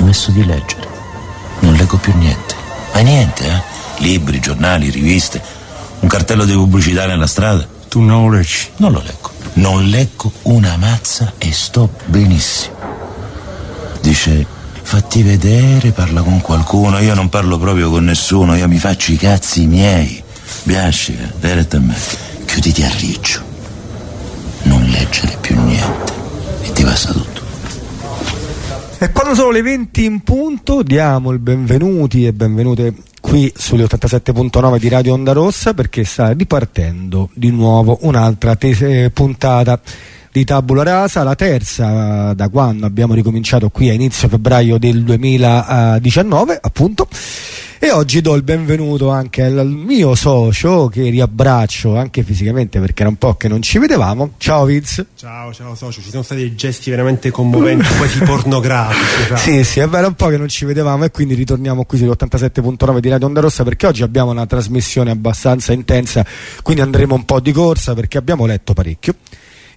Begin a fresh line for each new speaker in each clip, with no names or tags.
smesso di leggere. Non leggo più niente. Ma niente, eh? Libri, giornali, riviste, un cartello di pubblicità nella strada.
Tu non lo leggi?
Non lo leggo. Non leggo una mazza e sto benissimo. Dice, fatti vedere, parla con qualcuno. Io non parlo proprio con nessuno, io mi faccio i cazzi miei. Biascica, diretta a me. Chiuditi a riccio. Non leggere più niente. E ti passa tutto.
E quando sono le 20 in punto diamo il benvenuti e benvenute qui sugli 87.9 di Radio Onda Rossa perché sta ripartendo di nuovo un'altra puntata di Tabula Rasa, la terza da quando abbiamo ricominciato qui a inizio febbraio del 2019 appunto e oggi do il benvenuto anche al mio socio che riabbraccio anche fisicamente perché era un po' che non ci vedevamo. Ciao Vince.
Ciao, ciao socio, ci sono stati dei gesti veramente commoventi, quasi pornografici.
Ciao. Sì, sì, è vero un po' che non ci vedevamo e quindi ritorniamo qui sull'87.9 di Radio Onda Rossa perché oggi abbiamo una trasmissione abbastanza intensa, quindi andremo un po' di corsa perché abbiamo letto parecchio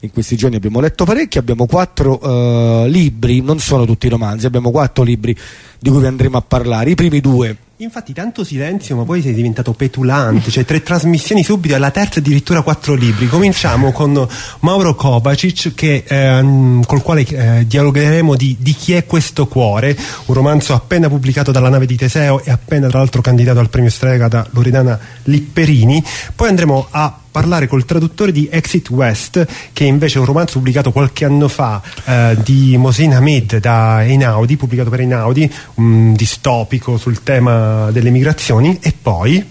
in questi giorni abbiamo letto parecchio, abbiamo quattro uh, libri, non sono tutti romanzi, abbiamo quattro libri di cui vi andremo a parlare. I primi due
Infatti tanto silenzio, ma poi sei diventato petulante, cioè tre trasmissioni subito, alla terza addirittura quattro libri. Cominciamo con Mauro Kovacic, che, eh, col quale eh, dialogheremo di, di, Chi è questo cuore, un romanzo appena pubblicato dalla nave di Teseo e appena tra l'altro candidato al premio Strega da Loredana Lipperini. Poi andremo a parlare col traduttore di Exit West, che invece è un romanzo pubblicato qualche anno fa eh, di Mosin Hamid da Einaudi, pubblicato per Einaudi, un distopico sul tema delle migrazioni, e poi...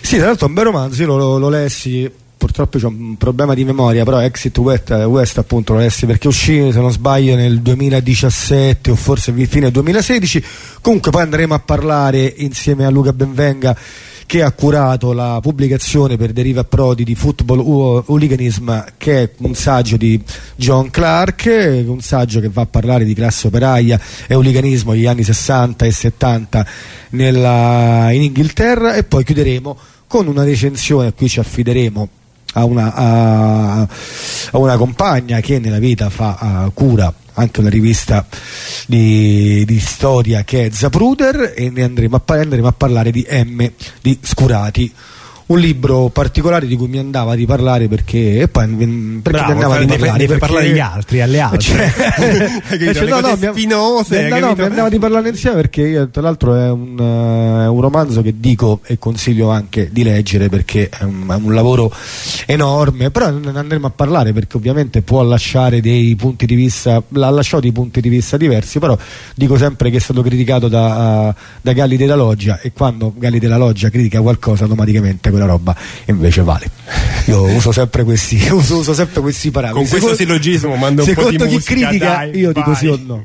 Sì, tra l'altro è un bel romanzo, io lo, lo, lessi purtroppo c'è un problema di memoria, però Exit West, West appunto lo lessi perché uscì, se non sbaglio, nel 2017 o forse fine 2016. Comunque poi andremo a parlare insieme a Luca Benvenga che ha curato la pubblicazione per Deriva Prodi di Football Hooliganism che è un saggio di John Clark un saggio che va a parlare di classe operaia e hooliganismo degli anni 60 e 70 nella, in Inghilterra. E poi chiuderemo con una recensione a cui ci affideremo a una, a, a una compagna che nella vita fa uh, cura anche una rivista di, di, storia che è Zapruder e ne andremo a, andremo a parlare di M di Scurati un libro particolare di cui mi andava di parlare perché e poi perché
Bravo,
mi andava di parlare
deve perché... parlare agli altri alle altre. Cioè,
cioè, no, no, spinose no, no, mi andava di parlare insieme perché io, tra l'altro è un, uh, un, romanzo che dico e consiglio anche di leggere perché è un, è un lavoro enorme però ne andremo a parlare perché ovviamente può lasciare dei punti di vista ha lasciato dei punti di vista diversi però dico sempre che è stato criticato da, uh, da Galli della Loggia e quando Galli della Loggia critica qualcosa automaticamente quella roba invece vale. Io uso sempre questi, uso, uso sempre questi parametri.
Con questo secondo, sillogismo mando un po' di musica.
Secondo chi critica,
dai,
io
vai.
dico sì o no.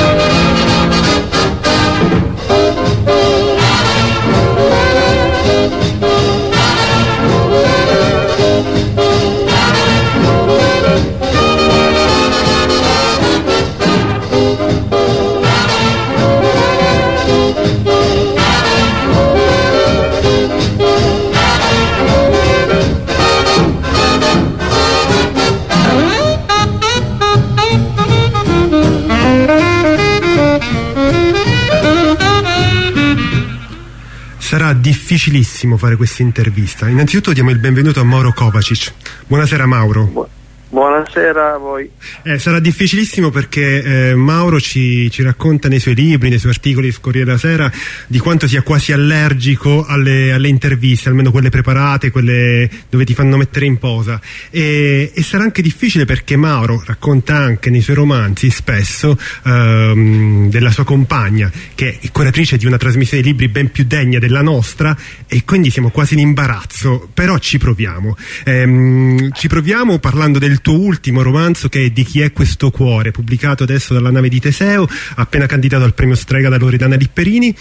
Sarà difficilissimo fare questa intervista. Innanzitutto diamo il benvenuto a Mauro Kovacic. Buonasera Mauro.
Buonasera a voi.
Eh, sarà difficilissimo perché eh, Mauro ci, ci, racconta nei suoi libri, nei suoi articoli di Corriere della Sera di quanto sia quasi allergico alle, alle, interviste, almeno quelle preparate, quelle dove ti fanno mettere in posa. E, e, sarà anche difficile perché Mauro racconta anche nei suoi romanzi spesso ehm, della sua compagna che è curatrice di una trasmissione di libri ben più degna della nostra e quindi siamo quasi in imbarazzo, però ci proviamo. Ehm, ci proviamo parlando del tuo ultimo romanzo che è Di chi è questo cuore, pubblicato adesso dalla nave di Teseo, appena candidato al premio Strega da Loredana Lipperini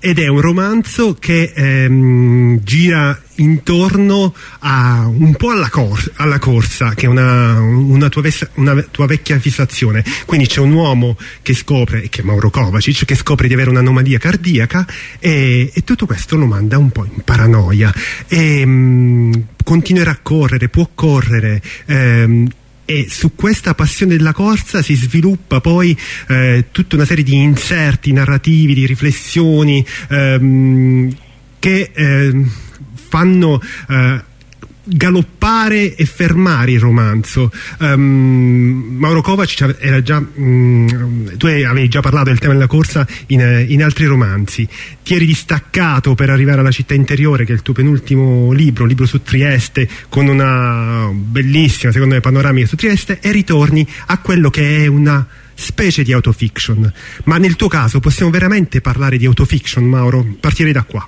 ed è un romanzo che ehm, gira intorno a un po' alla, cor alla corsa che è una, una, tua una, tua vecchia fissazione. Quindi c'è un uomo che scopre che è Mauro Kovacic che scopre di avere un'anomalia cardiaca e, e, tutto questo lo manda un po' in paranoia. E ehm, continuerà a correre può correre ehm, e su questa passione della corsa si sviluppa poi eh, tutta una serie di inserti narrativi, di riflessioni ehm, che eh, fanno eh, galoppare e fermare il romanzo. Um, Mauro Kovac era già um, tu avevi già parlato del tema della corsa in, in, altri romanzi. Ti eri distaccato per arrivare alla città interiore che è il tuo penultimo libro libro su Trieste con una bellissima secondo me panoramica su Trieste e ritorni a quello che è una specie di autofiction. Ma nel tuo caso possiamo veramente parlare di autofiction Mauro? partirei da qua.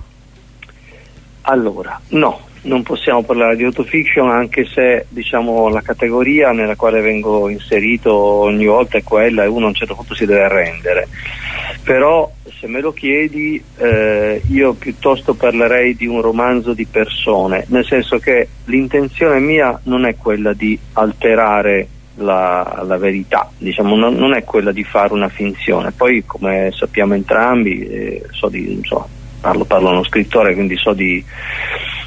Allora, no, non possiamo parlare di autofiction anche se diciamo, la categoria nella quale vengo inserito ogni volta è quella e uno a un certo punto si deve arrendere. Però se me lo chiedi eh, io piuttosto parlerei di un romanzo di persone, nel senso che l'intenzione mia non è quella di alterare la, la verità, diciamo, non, non, è quella di fare una finzione. Poi come sappiamo entrambi, eh, so di, so, parlo, parlo uno scrittore quindi so di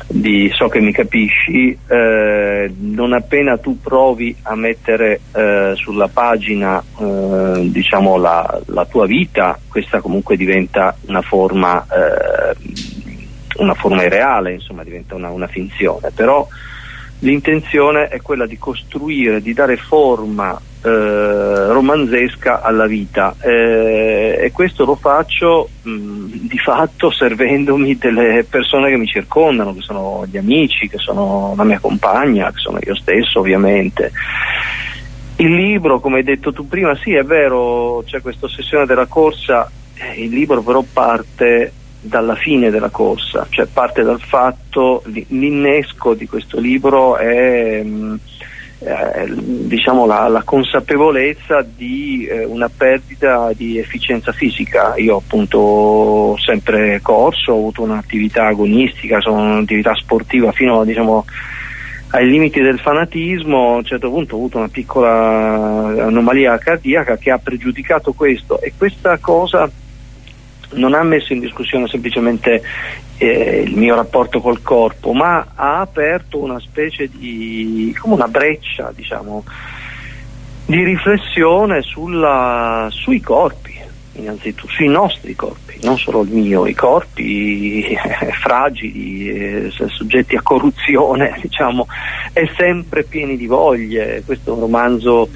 di so che mi capisci, eh, non appena tu provi a mettere eh, sulla pagina eh, diciamo la, la, tua vita, questa comunque diventa una forma, eh, una forma irreale, insomma diventa una, una finzione, però l'intenzione è quella di costruire, di dare forma eh, romanzesca alla vita eh, e questo lo faccio mh, di fatto servendomi delle persone che mi circondano, che sono gli amici, che sono la mia compagna, che sono io stesso ovviamente. Il libro, come hai detto tu prima, sì è vero, c'è questa ossessione della corsa, eh, il libro però parte dalla fine della corsa, cioè parte dal fatto, l'innesco di questo libro è... Mh, eh, diciamo la, la, consapevolezza di eh, una perdita di efficienza fisica. Io appunto ho sempre corso, ho avuto un'attività agonistica, sono un'attività sportiva fino diciamo, ai limiti del fanatismo, a un certo punto ho avuto una piccola anomalia cardiaca che ha pregiudicato questo e questa cosa non ha messo in discussione semplicemente eh, il mio rapporto col corpo, ma ha aperto una specie di come una breccia, diciamo, di riflessione sulla, sui corpi, innanzitutto, sui nostri corpi, non solo il mio, i corpi eh, fragili, eh, soggetti a corruzione, diciamo, e sempre pieni di voglie. Questo è un romanzo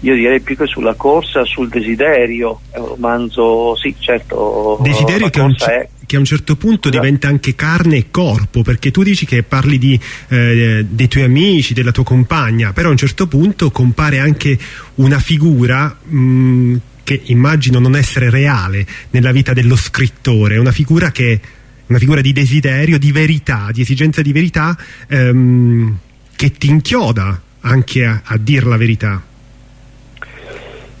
io direi più che sulla corsa, sul desiderio, è un romanzo, sì certo.
Desiderio che, un, è... che, a un certo punto esatto. diventa anche carne e corpo, perché tu dici che parli di, eh, dei tuoi amici, della tua compagna, però a un certo punto compare anche una figura... Mh, che immagino non essere reale nella vita dello scrittore, una figura che una figura di desiderio, di verità, di esigenza di verità ehm, che ti inchioda anche a, a dir la verità.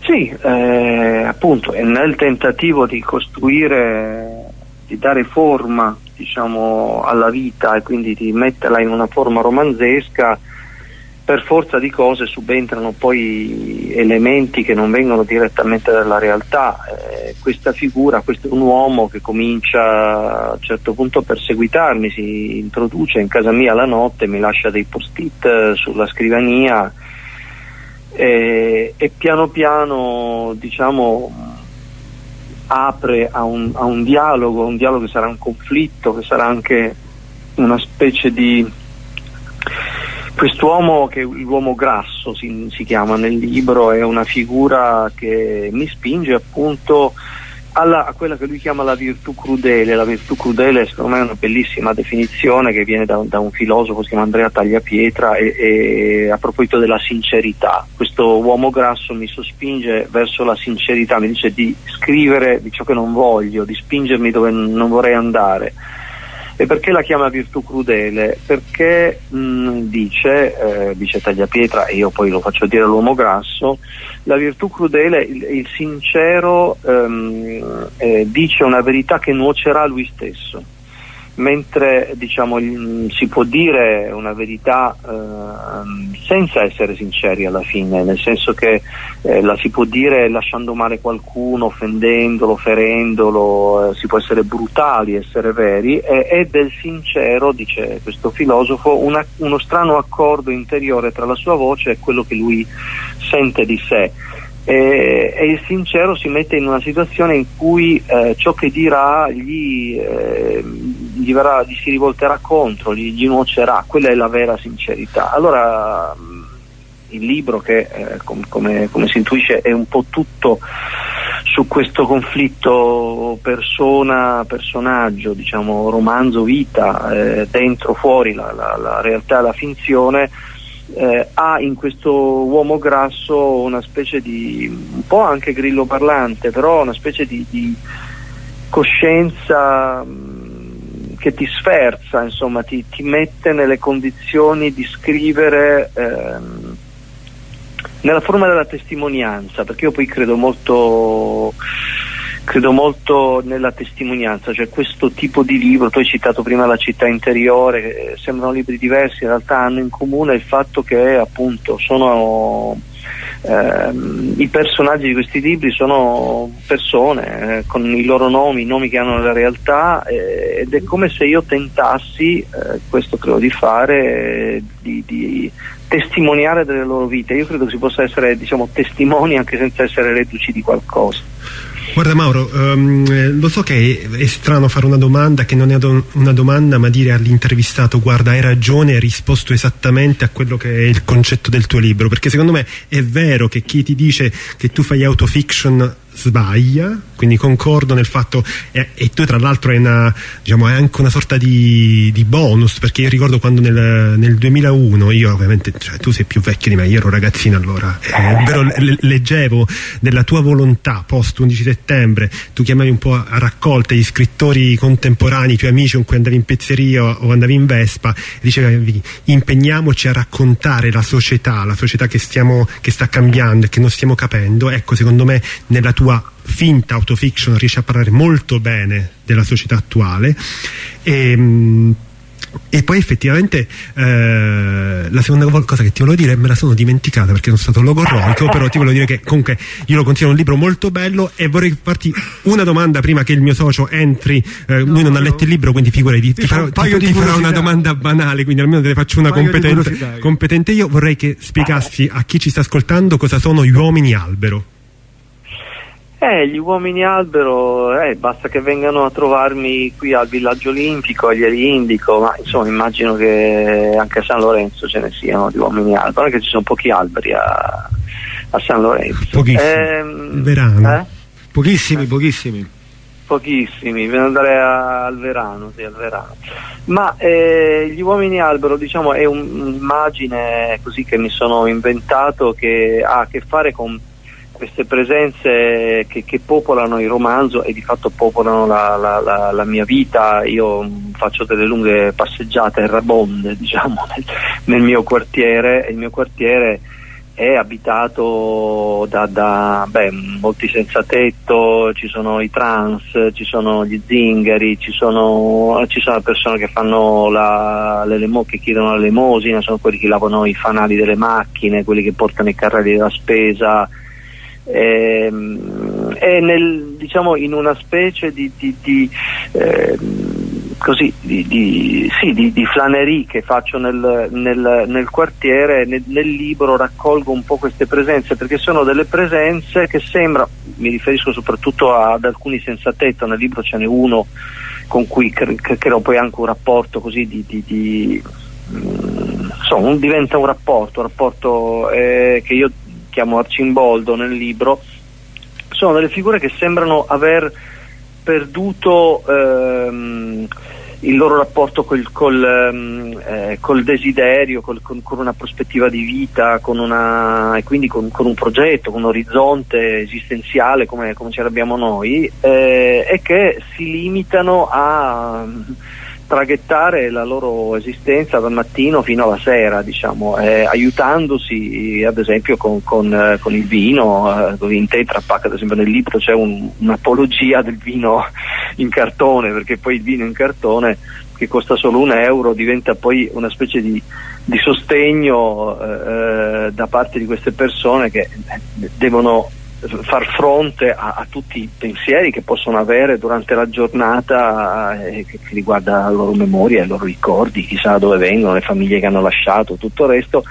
Sì, eh, appunto, nel tentativo di costruire, di dare forma diciamo, alla vita e quindi di metterla in una forma romanzesca, per forza di cose subentrano poi elementi che non vengono direttamente dalla realtà. Eh, questa figura, questo è un uomo che comincia a un certo punto a perseguitarmi, si introduce in casa mia la notte, mi lascia dei post-it sulla scrivania e, e piano piano diciamo apre a un, a un, dialogo, un dialogo che sarà un conflitto, che sarà anche una specie di Quest'uomo, che l'uomo grasso si, si, chiama nel libro, è una figura che mi spinge appunto alla, a quella che lui chiama la virtù crudele. La virtù crudele secondo me è una bellissima definizione che viene da, da un filosofo che si chiama Andrea Tagliapietra e, e, a proposito della sincerità. Questo uomo grasso mi sospinge verso la sincerità, mi dice di scrivere di ciò che non voglio, di spingermi dove non vorrei andare. E perché la chiama virtù crudele? Perché mh, dice, eh, dice Tagliapietra, e io poi lo faccio dire all'uomo grasso, la virtù crudele, il, il sincero ehm, eh, dice una verità che nuocerà a lui stesso mentre diciamo, si può dire una verità eh, senza essere sinceri alla fine, nel senso che eh, la si può dire lasciando male qualcuno, offendendolo, ferendolo, eh, si può essere brutali, essere veri, e del sincero, dice questo filosofo, una, uno strano accordo interiore tra la sua voce e quello che lui sente di sé. E, e, il sincero si mette in una situazione in cui eh, ciò che dirà gli, eh, gli, verrà, gli, si rivolterà contro, gli, gli, nuocerà, quella è la vera sincerità. Allora mm, il libro che eh, com, come, come, si intuisce è un po' tutto su questo conflitto persona-personaggio, diciamo romanzo vita, eh, dentro fuori la, la, la realtà la finzione eh, ha in questo uomo grasso una specie di, un po' anche grillo parlante, però una specie di, di coscienza mm, che ti sferza, insomma, ti, ti, mette nelle condizioni di scrivere ehm, nella forma della testimonianza, perché io poi credo molto credo molto nella testimonianza, cioè questo tipo di libro, tu hai citato prima La città interiore, sembrano libri diversi, in realtà hanno in comune il fatto che appunto sono ehm, i personaggi di questi libri sono persone eh, con i loro nomi, i nomi che hanno nella realtà eh, ed è come se io tentassi, eh, questo credo di fare, di, di testimoniare delle loro vite. Io credo si possa essere diciamo, testimoni anche senza essere reduci di qualcosa.
Guarda Mauro, um, lo so che è, strano fare una domanda che non è una domanda ma dire all'intervistato guarda hai ragione, hai risposto esattamente a quello che è il concetto del tuo libro perché secondo me è vero che chi ti dice che tu fai autofiction sbaglia, quindi concordo nel fatto, e, e tu tra l'altro è, diciamo, è, anche una sorta di, di, bonus, perché io ricordo quando nel, nel 2001, io ovviamente, cioè, tu sei più vecchio di me, io ero ragazzino allora, eh, però le, leggevo della tua volontà post 11 settembre, tu chiamavi un po' a raccolta gli scrittori contemporanei, i tuoi amici con cui andavi in pizzeria o andavi in Vespa, e dicevi impegniamoci a raccontare la società, la società che, stiamo, che sta cambiando e che non stiamo capendo, ecco secondo me nella tua sua finta autofiction riesce a parlare molto bene della società attuale. E, ehm, e poi effettivamente eh, la seconda cosa che ti volevo dire me la sono dimenticata perché sono stato logorroico però ti volevo dire che comunque io lo considero un libro molto bello e vorrei farti una domanda prima che il mio socio entri eh, no, lui non no. ha letto il libro quindi figurati ti, ti, farò, ti, ti farò una domanda banale quindi almeno te ne faccio una competente, competente. Io vorrei che spiegassi a chi ci sta ascoltando cosa sono gli uomini albero
eh, gli uomini albero, eh, basta che vengano a trovarmi qui al villaggio olimpico, glieli indico, ma insomma immagino che anche a San Lorenzo ce ne siano di uomini albero, non è che ci sono pochi alberi a, a San Lorenzo.
Pochissimi. Eh, verano. Eh?
Pochissimi, pochissimi.
Pochissimi, bisogna andare a, al verano, sì, al verano. Ma eh, gli uomini albero, diciamo, è un'immagine così che mi sono inventato che ha a che fare con queste presenze che, che, popolano il romanzo e di fatto popolano la, la, la, la, mia vita. Io faccio delle lunghe passeggiate errabonde diciamo, nel, nel, mio quartiere e il mio quartiere è abitato da, da beh, molti senza tetto, ci sono i trans, ci sono gli zingari, ci sono, ci sono persone che fanno la, le, che chiedono la lemosina, sono quelli che lavano i fanali delle macchine, quelli che portano i carrelli della spesa ehm, è nel, diciamo, in una specie di, di, di, eh, così, di, sì, di, flanerie che faccio nel, nel, nel quartiere, nel, nel, libro raccolgo un po' queste presenze perché sono delle presenze che sembra, mi riferisco soprattutto ad alcuni senza tetto, nel libro ce n'è uno con cui cre- creo poi anche un rapporto così di, di, di, mm, insomma, diventa un rapporto, un rapporto eh, che io chiamo Arcimboldo nel libro, sono delle figure che sembrano aver perduto ehm, il loro rapporto col, col, ehm, eh, col desiderio, col, con, con, una prospettiva di vita, una, e quindi con, con, un progetto, con un orizzonte esistenziale come, come ce l'abbiamo noi, eh, e che si limitano a traghettare la loro esistenza dal mattino fino alla sera, diciamo, eh, aiutandosi ad esempio con, con, eh, con il vino, eh, in Tetra Pak ad esempio nel libro c'è un, un'apologia del vino in cartone, perché poi il vino in cartone che costa solo un euro diventa poi una specie di, di sostegno eh, eh da parte di queste persone che devono far fronte a, a, tutti i pensieri che possono avere durante la giornata eh, che, riguarda la loro memoria, i loro ricordi, chissà da dove vengono, le famiglie che hanno lasciato, tutto il resto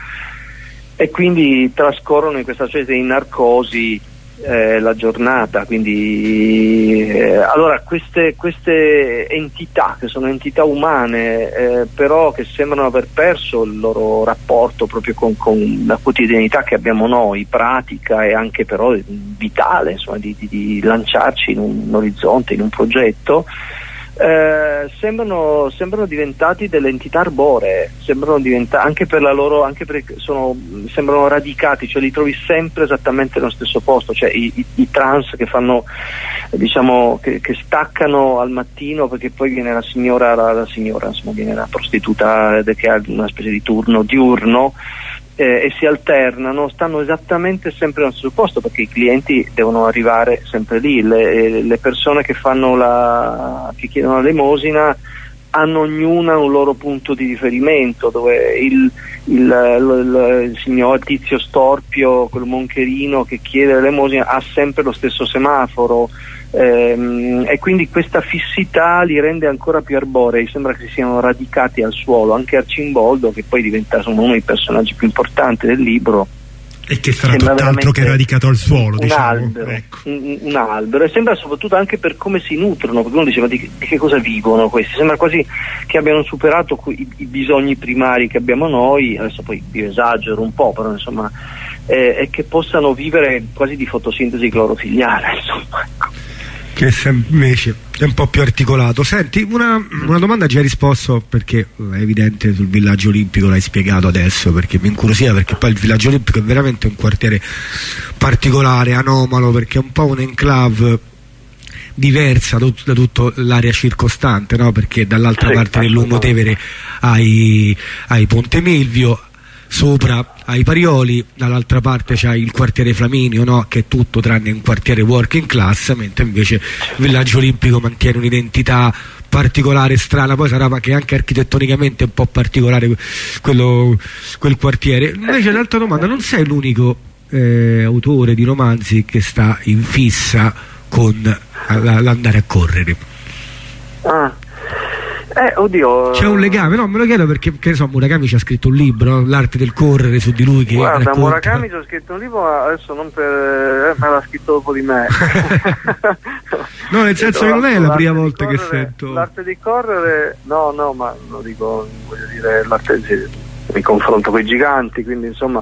e quindi trascorrono in questa specie di narcosi eh, la giornata. Quindi, eh, allora, queste, queste, entità, che sono entità umane, eh, però che sembrano aver perso il loro rapporto proprio con, con, la quotidianità che abbiamo noi, pratica e anche però vitale, insomma, di, di, di lanciarci in un, un orizzonte, in un progetto eh, sembrano, sembrano, diventati delle entità arboree, sembrano diventati, anche per la loro, anche perché sono, sembrano radicati, cioè li trovi sempre esattamente nello stesso posto, cioè i, i, i trans che fanno, diciamo, che, che, staccano al mattino perché poi viene la signora, la, la signora insomma, viene la prostituta che ha una specie di turno diurno eh, e si alternano, stanno esattamente sempre nello stesso posto perché i clienti devono arrivare sempre lì, le, eh, le persone che, la, che chiedono l'elemosina hanno ognuna un loro punto di riferimento dove il, il, il, il signor Tizio Storpio, quel moncherino che chiede l'elemosina ha sempre lo stesso semaforo e quindi questa fissità li rende ancora più arborei, sembra che si siano radicati al suolo, anche Arcimboldo che poi diventa uno dei personaggi più importanti del libro
e che sarà tutt'altro che radicato al suolo,
un
diciamo.
Albero,
ecco.
un, un, albero, e sembra soprattutto anche per come si nutrono, perché uno diceva di, di che cosa vivono questi, sembra quasi che abbiano superato i, i, bisogni primari che abbiamo noi, adesso poi io esagero un po', però insomma, eh, e che possano vivere quasi di fotosintesi clorofiliare, insomma. Ecco
che invece è un po' più articolato. Senti, una, una, domanda già risposto perché è evidente sul villaggio olimpico, l'hai spiegato adesso perché mi incuriosiva perché poi il villaggio olimpico è veramente un quartiere particolare, anomalo perché è un po' un enclave diversa da, da tutta l'area circostante, no? perché dall'altra parte del Lungotevere hai, hai Ponte Milvio, sopra ai Parioli, dall'altra parte c'è il quartiere Flaminio, no? che è tutto tranne un quartiere working class, mentre invece il villaggio olimpico mantiene un'identità particolare, strana, poi sarà che anche architettonicamente è un po' particolare quello, quel quartiere. Invece l'altra domanda, non sei l'unico eh, autore di romanzi che sta in fissa con l'andare a correre?
Ah, eh, oddio.
C'è un legame, no, me lo chiedo perché, che ne so, Murakami ci ha scritto un libro, L'arte del correre, su di lui che
Guarda,
racconta...
Murakami ci ha scritto un libro, adesso non per... Eh, me l'ha scritto dopo di me.
no, nel senso che non è la prima volta correre, che sento...
L'arte di correre, no, no, ma lo dico, voglio dire, l'arte di... mi confronto con i giganti, quindi insomma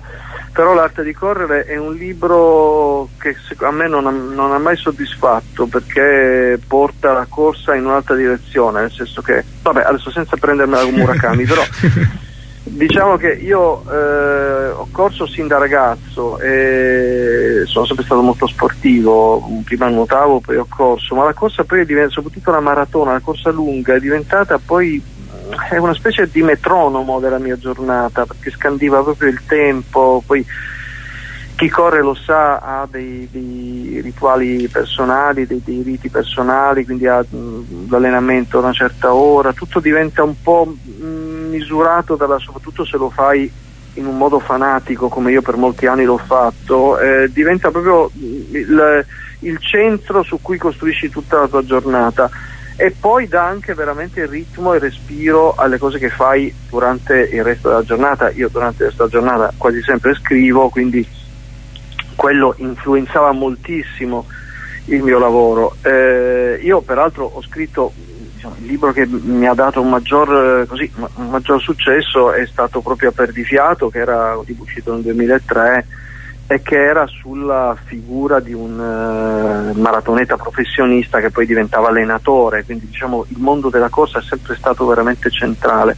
però l'arte di correre è un libro che a me non ha, non ha, mai soddisfatto perché porta la corsa in un'altra direzione, nel senso che, vabbè, adesso senza prendermela con Murakami, però diciamo che io eh, ho corso sin da ragazzo e sono sempre stato molto sportivo, prima nuotavo, poi ho corso, ma la corsa poi è diventata, soprattutto la maratona, la corsa lunga, è diventata poi è una specie di metronomo della mia giornata perché scandiva proprio il tempo, poi chi corre lo sa, ha dei, dei rituali personali, dei, dei, riti personali, quindi ha mh, l'allenamento a una certa ora, tutto diventa un po' mh, misurato dalla, soprattutto se lo fai in un modo fanatico come io per molti anni l'ho fatto, eh, diventa proprio il, il centro su cui costruisci tutta la tua giornata e poi dà anche veramente il ritmo e respiro alle cose che fai durante il resto della giornata. Io durante della giornata quasi sempre scrivo, quindi quello influenzava moltissimo il mio lavoro. Eh, io peraltro ho scritto diciamo, il libro che mi ha dato un maggior, così, un maggior successo è stato proprio A Perdifiato, che era uscito nel 2003 e che era sulla figura di un uh, maratoneta professionista che poi diventava allenatore, quindi diciamo il mondo della corsa è sempre stato veramente centrale.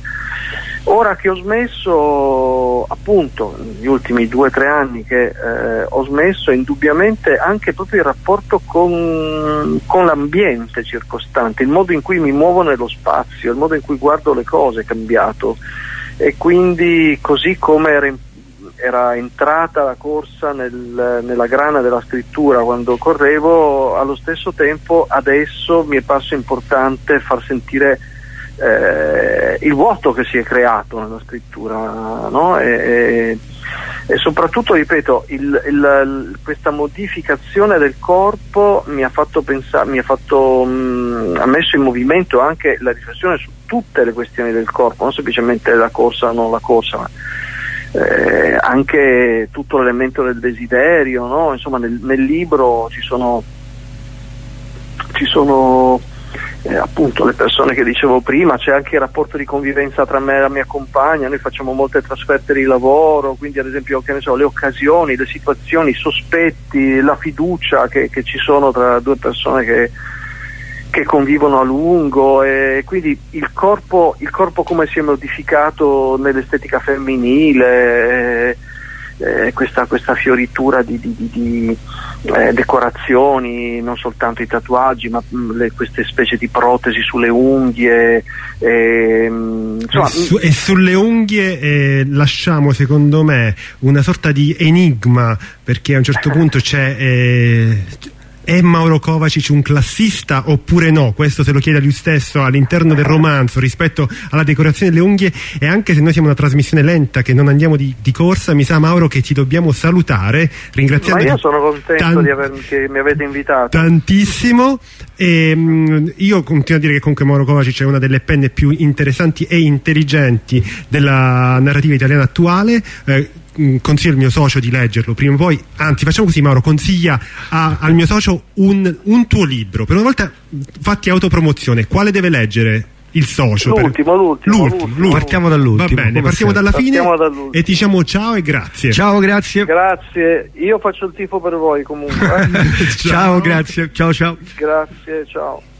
Ora che ho smesso, appunto, negli ultimi due o tre anni che eh, ho smesso, indubbiamente anche proprio il rapporto con, con, l'ambiente circostante, il modo in cui mi muovo nello spazio, il modo in cui guardo le cose è cambiato e quindi così come era, era entrata la corsa nel, nella grana della scrittura quando correvo, allo stesso tempo adesso mi è parso importante far sentire eh, il vuoto che si è creato nella scrittura no? e, e, e, soprattutto, ripeto, il, il, questa modificazione del corpo mi ha fatto pensare, mi ha, fatto, mh, mm, ha messo in movimento anche la riflessione su tutte le questioni del corpo, non semplicemente la corsa o non la corsa, ma eh, anche tutto l'elemento del desiderio, no? insomma nel, nel libro ci sono, ci sono eh, appunto le persone che dicevo prima, c'è anche il rapporto di convivenza tra me e la mia compagna, noi facciamo molte trasferte di lavoro, quindi ad esempio so, le occasioni, le situazioni, i sospetti, la fiducia che, che ci sono tra due persone che, che, convivono a lungo e quindi il corpo, il corpo come si è modificato nell'estetica femminile. Eh, eh, questa, questa, fioritura di, di, di, eh, decorazioni, non soltanto i tatuaggi, ma mm, le, queste specie di protesi sulle unghie.
Eh, insomma, e, su, e, sulle unghie eh, lasciamo, secondo me, una sorta di enigma, perché a un certo punto c'è eh, è Mauro Kovacic un classista oppure no? Questo se lo chiede a lui stesso all'interno del romanzo rispetto alla decorazione delle unghie e anche se noi siamo una trasmissione lenta che non andiamo di, di corsa, mi sa Mauro che ti dobbiamo salutare ringraziando
Ma io sono contento di aver, che mi avete invitato.
Tantissimo e, mh, io continuo a dire che comunque Mauro Kovacic è una delle penne più interessanti e intelligenti della narrativa italiana attuale eh, consiglio al mio socio di leggerlo prima o poi, anzi facciamo così Mauro, consiglia a, al mio socio un, un, tuo libro, per una volta fatti autopromozione, quale deve leggere? Il socio
l'ultimo, per... l'ultimo,
l'ultimo, l'ultimo. partiamo dall'ultimo
va
bene, partiamo dalla fine dall'ultimo. e diciamo ciao e grazie
ciao grazie
grazie io faccio il tifo per voi comunque eh.
ciao. ciao grazie ciao ciao
grazie ciao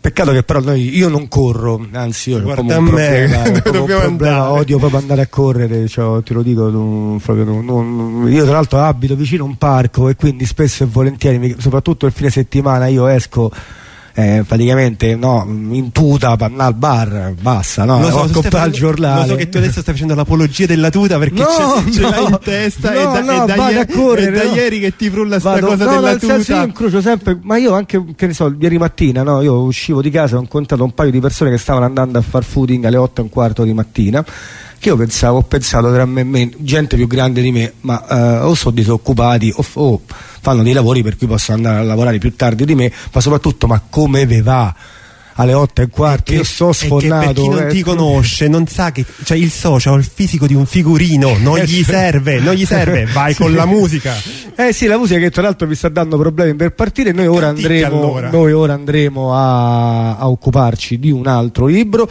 Peccato che però noi, io non corro, anzi io ho
un problema,
un problema odio proprio andare a correre, cioè, te lo dico, non, proprio, non, io tra l'altro abito vicino a un parco e quindi spesso e volentieri, soprattutto il fine settimana io esco eh, praticamente no, in tuta al bar basta no?
lo so,
comprare il giornale
lo so che tu adesso stai facendo l'apologia della tuta perché
no,
ce,
no,
l'hai in testa
no,
e da,
no,
e da,
ieri, correre,
da ieri che ti frulla sta
Vado,
cosa
no,
della tuta
senso io incrocio sempre ma io anche che ne so ieri mattina no, io uscivo di casa e ho incontrato un paio di persone che stavano andando a far footing alle 8 e un quarto di mattina che io pensavo, ho pensato tra me e me, gente più grande di me, ma eh, o sono disoccupati o, o, fanno dei lavori per cui possono andare a lavorare più tardi di me, ma soprattutto ma come ve va? alle 8 e un quarto, io sto sfonnato.
per chi non ti conosce, non sa che cioè, il socio ha il fisico di un figurino, non gli eh, serve, non gli serve, vai con la musica.
Eh sì, la musica che tra l'altro vi sta dando problemi per partire, noi ora andremo, allora. noi ora andremo a, a occuparci di un altro libro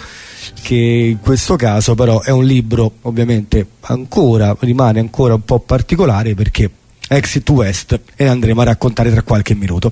che in questo caso però è un libro ovviamente ancora, rimane ancora un po' particolare perché Exit West e andremo a raccontare tra qualche minuto.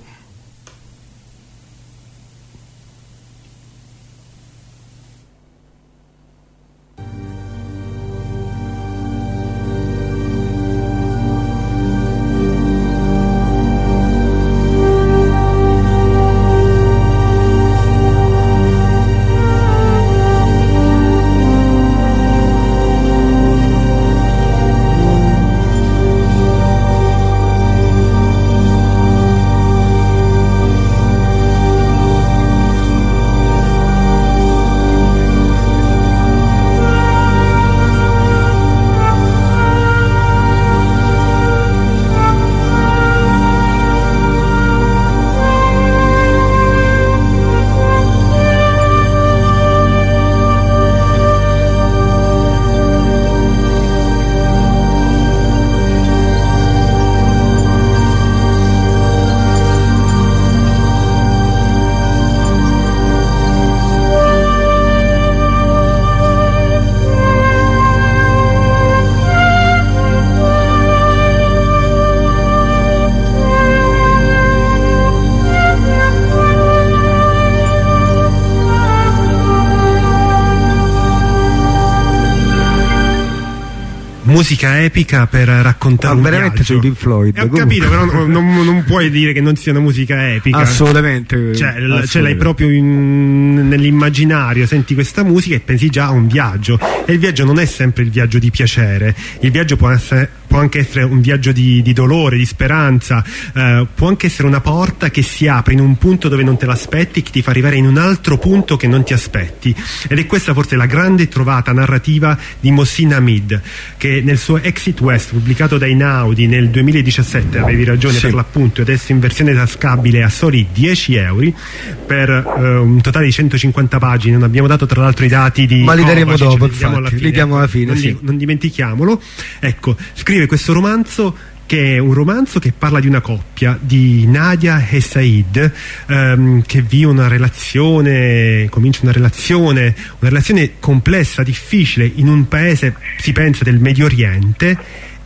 Epica per raccontare
Ma
un
veramente
viaggio.
sui Pink Floyd.
Eh, ho capito, però non, non- puoi dire che non sia una musica epica.
Assolutamente.
Cioè, l- ce l'hai
assolutamente.
proprio in- nell'immaginario, senti questa musica e pensi già a un viaggio. E il viaggio non è sempre il viaggio di piacere, il viaggio può, essere- può anche essere un viaggio di, di dolore, di speranza, eh, può anche essere una porta che si apre in un punto dove non te l'aspetti, che ti fa arrivare in un altro punto che non ti aspetti. Ed è questa forse la grande trovata narrativa di Mohsin Hamid, che nel suo Exit West, pubblicato dai Naudi nel 2017, avevi ragione
Sì.
per l'appunto, adesso in versione tascabile a soli 10 euro per eh, un totale di 150 pagine. Non abbiamo dato tra l'altro i dati di
Ma li daremo
Kovacic,
dopo,
li diamo alla fine,
li diamo alla fine,
non,
sì.
non dimentichiamolo. Ecco, scrive questo romanzo che è un romanzo che parla di una coppia di Nadia e Said ehm, che vive una relazione comincia una relazione una relazione complessa, difficile in un paese si pensa del Medio Oriente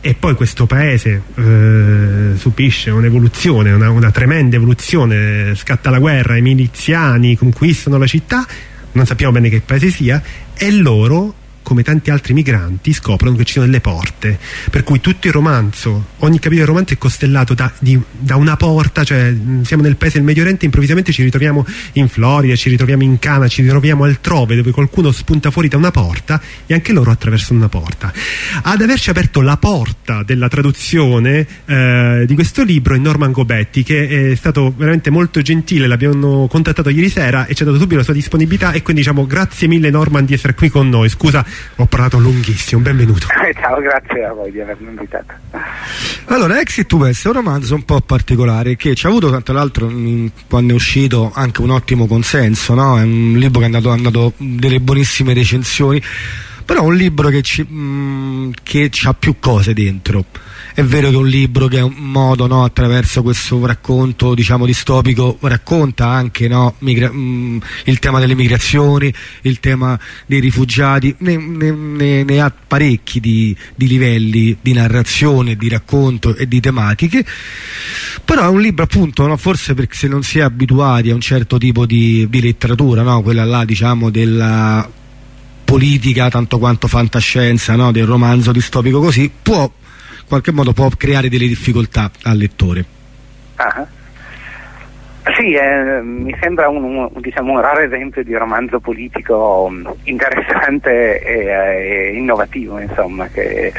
e poi questo paese eh, subisce un'evoluzione, una, una tremenda evoluzione, scatta la guerra, i miliziani conquistano la città, non sappiamo bene che paese sia, e loro, come tanti altri migranti, scoprono che ci sono delle porte. Per cui tutto il romanzo, ogni capitolo del romanzo è costellato da, di- da una porta, cioè mh, siamo nel paese del Medio Oriente, improvvisamente ci ritroviamo in Florida, ci ritroviamo in Cana, ci ritroviamo altrove dove qualcuno spunta fuori da una porta e anche loro attraversano una porta. Ad averci aperto la porta della traduzione eh, di questo libro è Norman Gobetti, che è stato veramente molto gentile, l'abbiamo contattato ieri sera e ci ha dato subito la sua disponibilità e quindi diciamo grazie mille Norman di essere qui con noi. Scusa, ho parlato lunghissimo, benvenuto.
Ciao, grazie a voi di avermi invitato.
Allora, Exit West è un romanzo un po' particolare che ci ha avuto, tra l'altro, quando è uscito anche un ottimo consenso, no? È un libro che è andato, è andato delle buonissime recensioni, però è un libro che, ci, mh, che ha più cose dentro. È vero che un libro che è un modo, no, attraverso questo racconto, diciamo, distopico, racconta anche no, mh, il tema delle migrazioni, il tema dei rifugiati, ne, ne- ne- ha parecchi di, di livelli di narrazione, di racconto e di tematiche, però è un libro appunto, no, forse perché se non si è abituati a un certo tipo di, di letteratura, quella là diciamo della politica tanto quanto fantascienza, del romanzo distopico così, può qualche modo può creare delle difficoltà al lettore.
Ah. Sì, eh, mi sembra un, un- diciamo, un raro esempio di romanzo politico mm, interessante e, eh, e innovativo, insomma, che-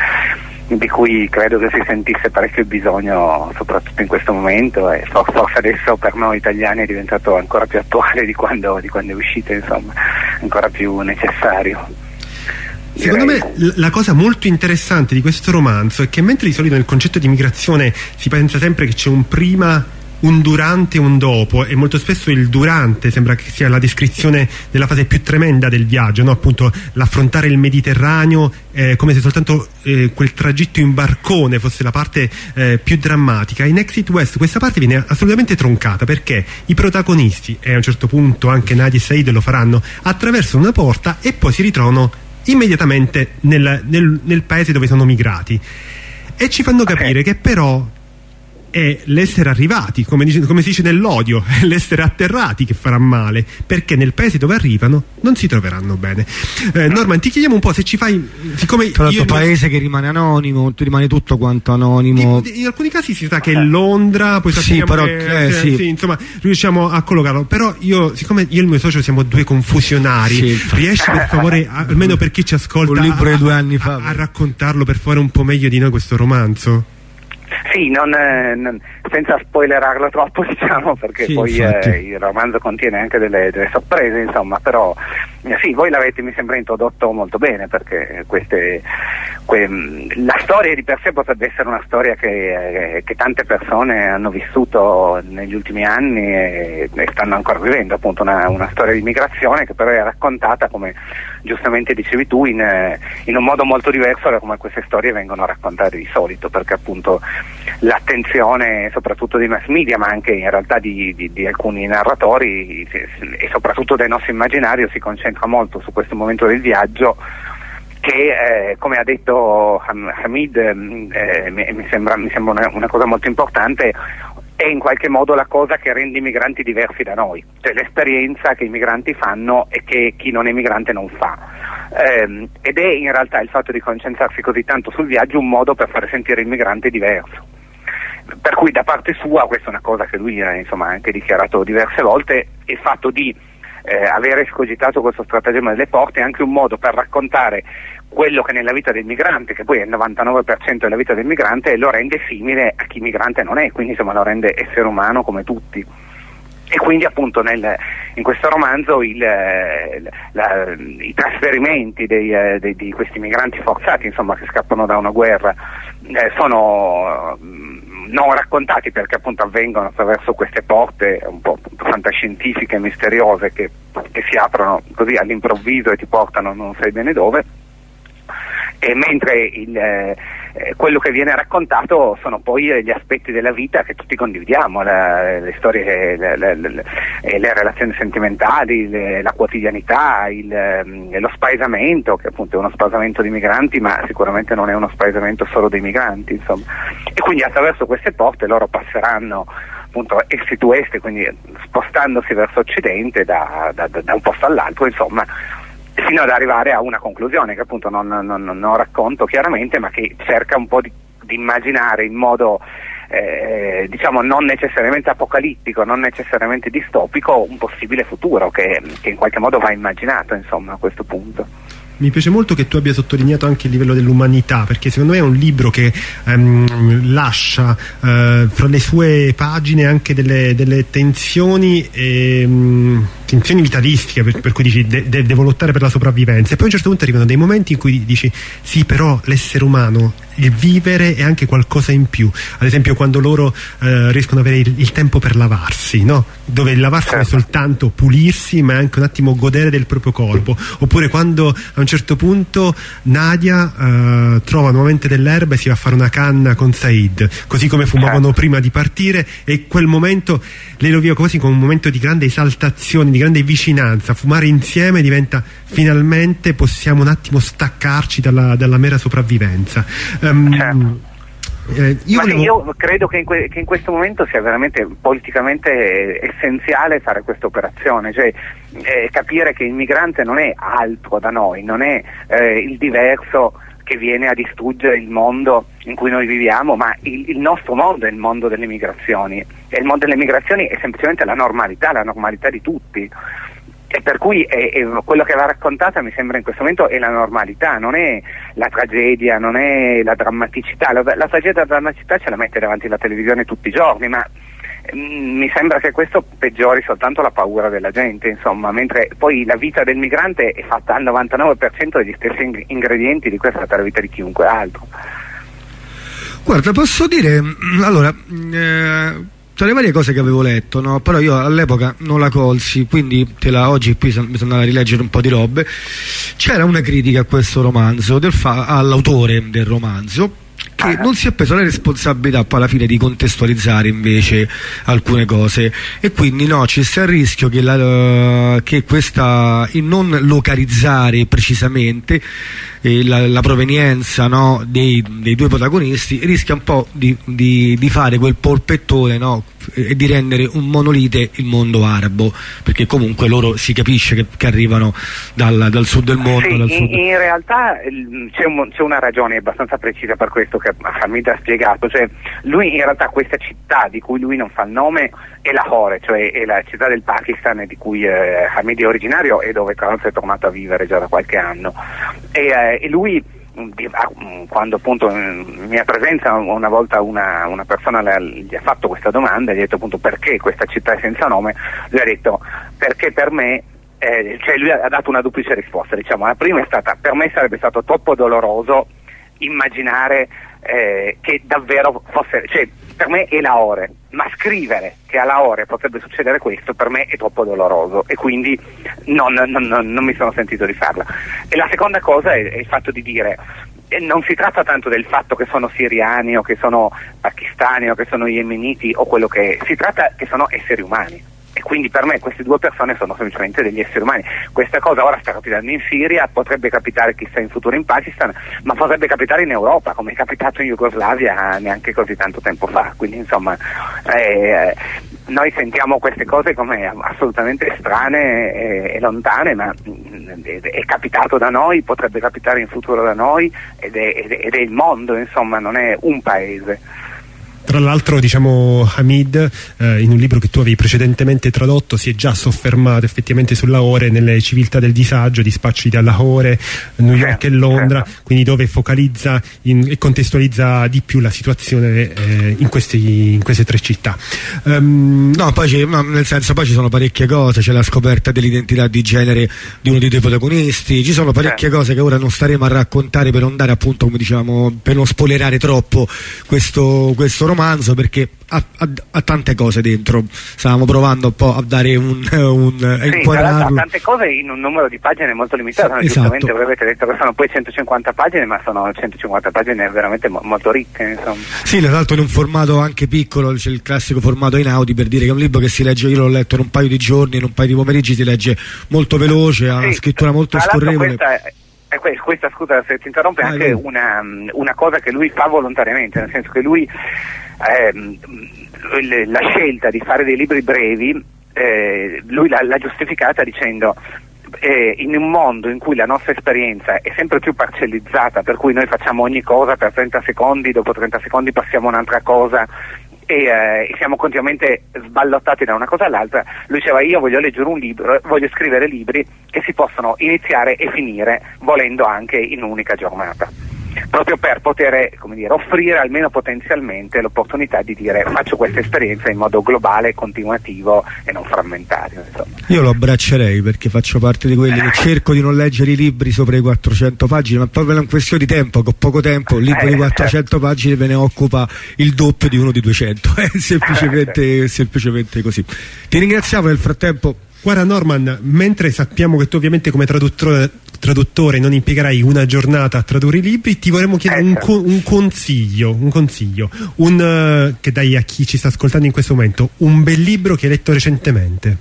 di cui credo che si sentisse parecchio bisogno, soprattutto in questo momento, e for- forse adesso per noi italiani è diventato ancora più attuale di quando, di quando è uscito, insomma, ancora più necessario.
Secondo me la cosa molto interessante di questo romanzo è che mentre di solito nel concetto di migrazione si pensa sempre che c'è un prima, un durante e un dopo e molto spesso il durante sembra che sia la descrizione della fase più tremenda del viaggio, no? appunto l'affrontare il Mediterraneo eh, come se soltanto eh, quel tragitto in barcone fosse la parte eh, più drammatica. In Exit West questa parte viene assolutamente troncata perché i protagonisti, e a un certo punto anche Nadia e Said lo faranno, attraversano una porta e poi si ritrovano immediatamente nel, nel- nel paese dove sono migrati. E ci fanno capire che però è l'essere arrivati, come, dice- come si dice nell'odio, è l'essere atterrati che farà male, perché nel paese dove arrivano non si troveranno bene. Eh, Norman, ti chiediamo un po' se ci fai, siccome
Tra l'altro paese che rimane anonimo, rimane tutto quanto anonimo.
in, in alcuni casi si sa che è Londra, poi
Sì,
sappiamo
però,
che,
eh,
sì,
sì.
insomma, riusciamo a collocarlo. Però io, siccome io e il mio socio siamo due confusionari,
Sì,
riesci per favore, a- almeno per chi ci ascolta,
Un libro
a,
di due anni fa.
a, a raccontarlo per fare un po' meglio di noi questo romanzo?
Sì, non, eh, non- senza spoilerarlo troppo, diciamo, perché
Sì,
poi eh, il romanzo contiene anche delle, delle sorprese, insomma, però eh, sì, voi l'avete mi sembra introdotto molto bene, perché queste, que- mh, la storia di per sé potrebbe essere una storia che, eh, che tante persone hanno vissuto negli ultimi anni e, e stanno ancora vivendo, appunto una, una storia di migrazione che però è raccontata, come giustamente dicevi tu, in, eh, in un modo molto diverso da come queste storie vengono raccontate di solito, perché appunto l'attenzione soprattutto dei mass media, ma anche in realtà di, di- di alcuni narratori e soprattutto del nostro immaginario si concentra molto su questo momento del viaggio che eh, come ha detto Ham- Hamid ehm, eh, mi sembra, mi sembra una, una cosa molto importante è in qualche modo la cosa che rende i migranti diversi da noi, cioè l'esperienza che i migranti fanno e che chi non è migrante non fa. Ehm, ed è in realtà il fatto di concentrarsi così tanto sul viaggio un modo per fare sentire il migrante diverso. Per cui da parte sua, questa è una cosa che lui ha insomma, anche dichiarato diverse volte, il fatto di eh, avere escogitato questo stratagemma delle porte è anche un modo per raccontare quello che nella vita del migrante, che poi è il 99% della vita del migrante, lo rende simile a chi migrante non è, quindi insomma lo rende essere umano come tutti e quindi appunto nel, in questo romanzo il, la, i trasferimenti dei, eh, dei, di questi migranti forzati insomma, che scappano da una guerra eh, sono mm, non raccontati perché appunto avvengono attraverso queste porte un po' fantascientifiche misteriose che, che si aprono così all'improvviso e ti portano non sai bene dove. E mentre il, eh, quello che viene raccontato sono poi gli aspetti della vita che tutti condividiamo, la, le storie, le, le, le, relazioni sentimentali, la quotidianità, il, ehm, lo spaesamento, che appunto è uno spaesamento di migranti, ma sicuramente non è uno spaesamento solo dei migranti. Insomma. E quindi attraverso queste porte loro passeranno appunto est to est, quindi spostandosi verso occidente da, da, da un posto all'altro, insomma fino ad arrivare a una conclusione che appunto non, non, non racconto chiaramente ma che cerca un po' di, di immaginare in modo eh, diciamo non necessariamente apocalittico, non necessariamente distopico un possibile futuro che, che in qualche modo va immaginato insomma a questo punto.
Mi piace molto che tu abbia sottolineato anche il livello dell'umanità, perché secondo me è un libro che ehm, lascia eh, fra le sue pagine anche delle, delle tensioni, e, mh, tensioni vitalistiche, per, per cui dici de, de, devo lottare per la sopravvivenza, e poi a un certo punto arrivano dei momenti in cui dici sì, però l'essere umano il vivere è anche qualcosa in più ad esempio quando loro eh, riescono ad avere il, il, tempo per lavarsi no? dove il lavarsi certo. non è soltanto pulirsi ma è anche un attimo godere del proprio corpo oppure quando a un certo punto Nadia eh, trova nuovamente dell'erba e si va a fare una canna con Said così come fumavano certo. prima di partire e quel momento lei lo vive quasi come un momento di grande esaltazione di grande vicinanza fumare insieme diventa finalmente possiamo un attimo staccarci dalla, dalla mera sopravvivenza.
Um, certo. Eh, io, volevo... io, credo che in, che in, questo momento sia veramente politicamente essenziale fare questa operazione, cioè eh, capire che il migrante non è altro da noi, non è eh, il diverso che viene a distruggere il mondo in cui noi viviamo, ma il, il, nostro mondo è il mondo delle migrazioni. E il mondo delle migrazioni è semplicemente la normalità, la normalità di tutti e per cui è, è, quello che va raccontata mi sembra in questo momento è la normalità, non è la tragedia, non è la drammaticità, la, la tragedia e la drammaticità ce la mette davanti alla televisione tutti i giorni, ma mm, mi sembra che questo peggiori soltanto la paura della gente, insomma, mentre poi la vita del migrante è fatta al 99% degli stessi ingredienti di questa la vita di chiunque altro.
Guarda, posso dire, mm, allora, eh, tra le varie cose che avevo letto, no? però io all'epoca non la colsi, quindi la, oggi qui mi sono andato a rileggere un po' di robe. C'era una critica a questo romanzo, all'autore del romanzo, che ah. non si è preso la responsabilità poi alla fine di contestualizzare invece alcune cose e quindi no, ci sta il rischio che, la, che questa, il non localizzare precisamente eh, la, la, provenienza no, dei, dei, due protagonisti rischia un po' di, di, di fare quel polpettone no, e di rendere un monolite il mondo arabo perché comunque loro si capisce che, che arrivano dal, dal, sud del mondo
sì,
in,
sud... in, realtà c'è, un, una ragione abbastanza precisa per questo che Hamid ha spiegato cioè lui in realtà questa città di cui lui non fa il nome è Lahore cioè è la città del Pakistan di cui eh, Hamid è originario e dove tra è tornato a vivere già da qualche anno. E, eh, e lui Ah, quando appunto in mia presenza una volta una, una persona gli ha fatto questa domanda gli ha detto appunto perché questa città è senza nome lui ha detto perché per me eh, cioè lui ha dato una duplice risposta diciamo la prima è stata per me sarebbe stato troppo doloroso immaginare eh, che davvero fosse cioè per me è la ore, ma scrivere che alla ore potrebbe succedere questo per me è troppo doloroso e quindi non, non, non, non mi sono sentito di farla. E la seconda cosa è, è il fatto di dire eh, non si tratta tanto del fatto che sono siriani o che sono pakistani o che sono yemeniti o quello che è, si tratta che sono esseri umani e quindi per me queste due persone sono semplicemente degli esseri umani. Questa cosa ora sta capitando in Siria, potrebbe capitare chissà in futuro in Pakistan, ma potrebbe capitare in Europa, come è capitato in Jugoslavia neanche così tanto tempo fa. Quindi insomma eh, noi sentiamo queste cose come assolutamente strane e, e lontane, ma mh, è, è, capitato da noi, potrebbe capitare in futuro da noi ed è, ed è il mondo, insomma, non è un paese.
Tra l'altro diciamo Hamid eh, in un libro che tu avevi precedentemente tradotto si è già soffermato effettivamente sulla ore nelle civiltà del disagio, dispacci di Lahore, New York certo, e Londra, certo. quindi dove focalizza in, e contestualizza di più la situazione eh, in, questi, in, queste tre città.
Um, no, poi nel senso poi ci sono parecchie cose, c'è la scoperta dell'identità di genere di uno dei due protagonisti, ci sono parecchie certo. cose che ora non staremo a raccontare per non dare appunto come dicevamo per non spoilerare troppo questo, questo romanzo perché ha, ha, ha, tante cose dentro. Stavamo provando un po' a dare un, un
sì, inquadrarlo. tante cose in un numero di pagine molto limitato. Sì, giustamente esatto. avete detto che sono poi 150 pagine, ma sono 150 pagine veramente mo molto ricche. Insomma.
Sì, tra l'altro in un formato anche piccolo, c'è il classico formato in Audi per dire che è un libro che si legge, io l'ho letto in un paio di giorni, in un paio di pomeriggi, si legge molto veloce, ha una scrittura molto scorrevole.
Eh, questa, scusa se ti interrompe, è anche una, una, cosa che lui fa volontariamente, nel senso che lui ehm, la scelta di fare dei libri brevi, eh, lui l'ha, giustificata dicendo eh, in un mondo in cui la nostra esperienza è sempre più parcellizzata, per cui noi facciamo ogni cosa per 30 secondi, dopo 30 secondi passiamo a un'altra cosa e, eh, siamo continuamente sballottati da una cosa all'altra, lui diceva io voglio leggere un libro, voglio scrivere libri che si possono iniziare e finire volendo anche in un'unica giornata proprio per poter dire, offrire almeno potenzialmente l'opportunità di dire faccio questa esperienza in modo globale, continuativo e non frammentario. Insomma.
Io lo abbraccerei perché faccio parte di quelli che cerco di non leggere i libri sopra i 400 pagine, ma proprio è una questione di tempo, con poco tempo, un libro eh, di 400 certo. pagine me ne occupa il doppio di uno di 200, è semplicemente, semplicemente così. Ti ringraziamo nel frattempo.
Guarda Norman, mentre sappiamo che tu ovviamente come traduttore, traduttore non impiegherai una giornata a tradurre i libri, ti vorremmo chiedere un, co un, consiglio, un consiglio un, uh, che dai a chi ci sta ascoltando in questo momento, un bel libro che hai letto recentemente.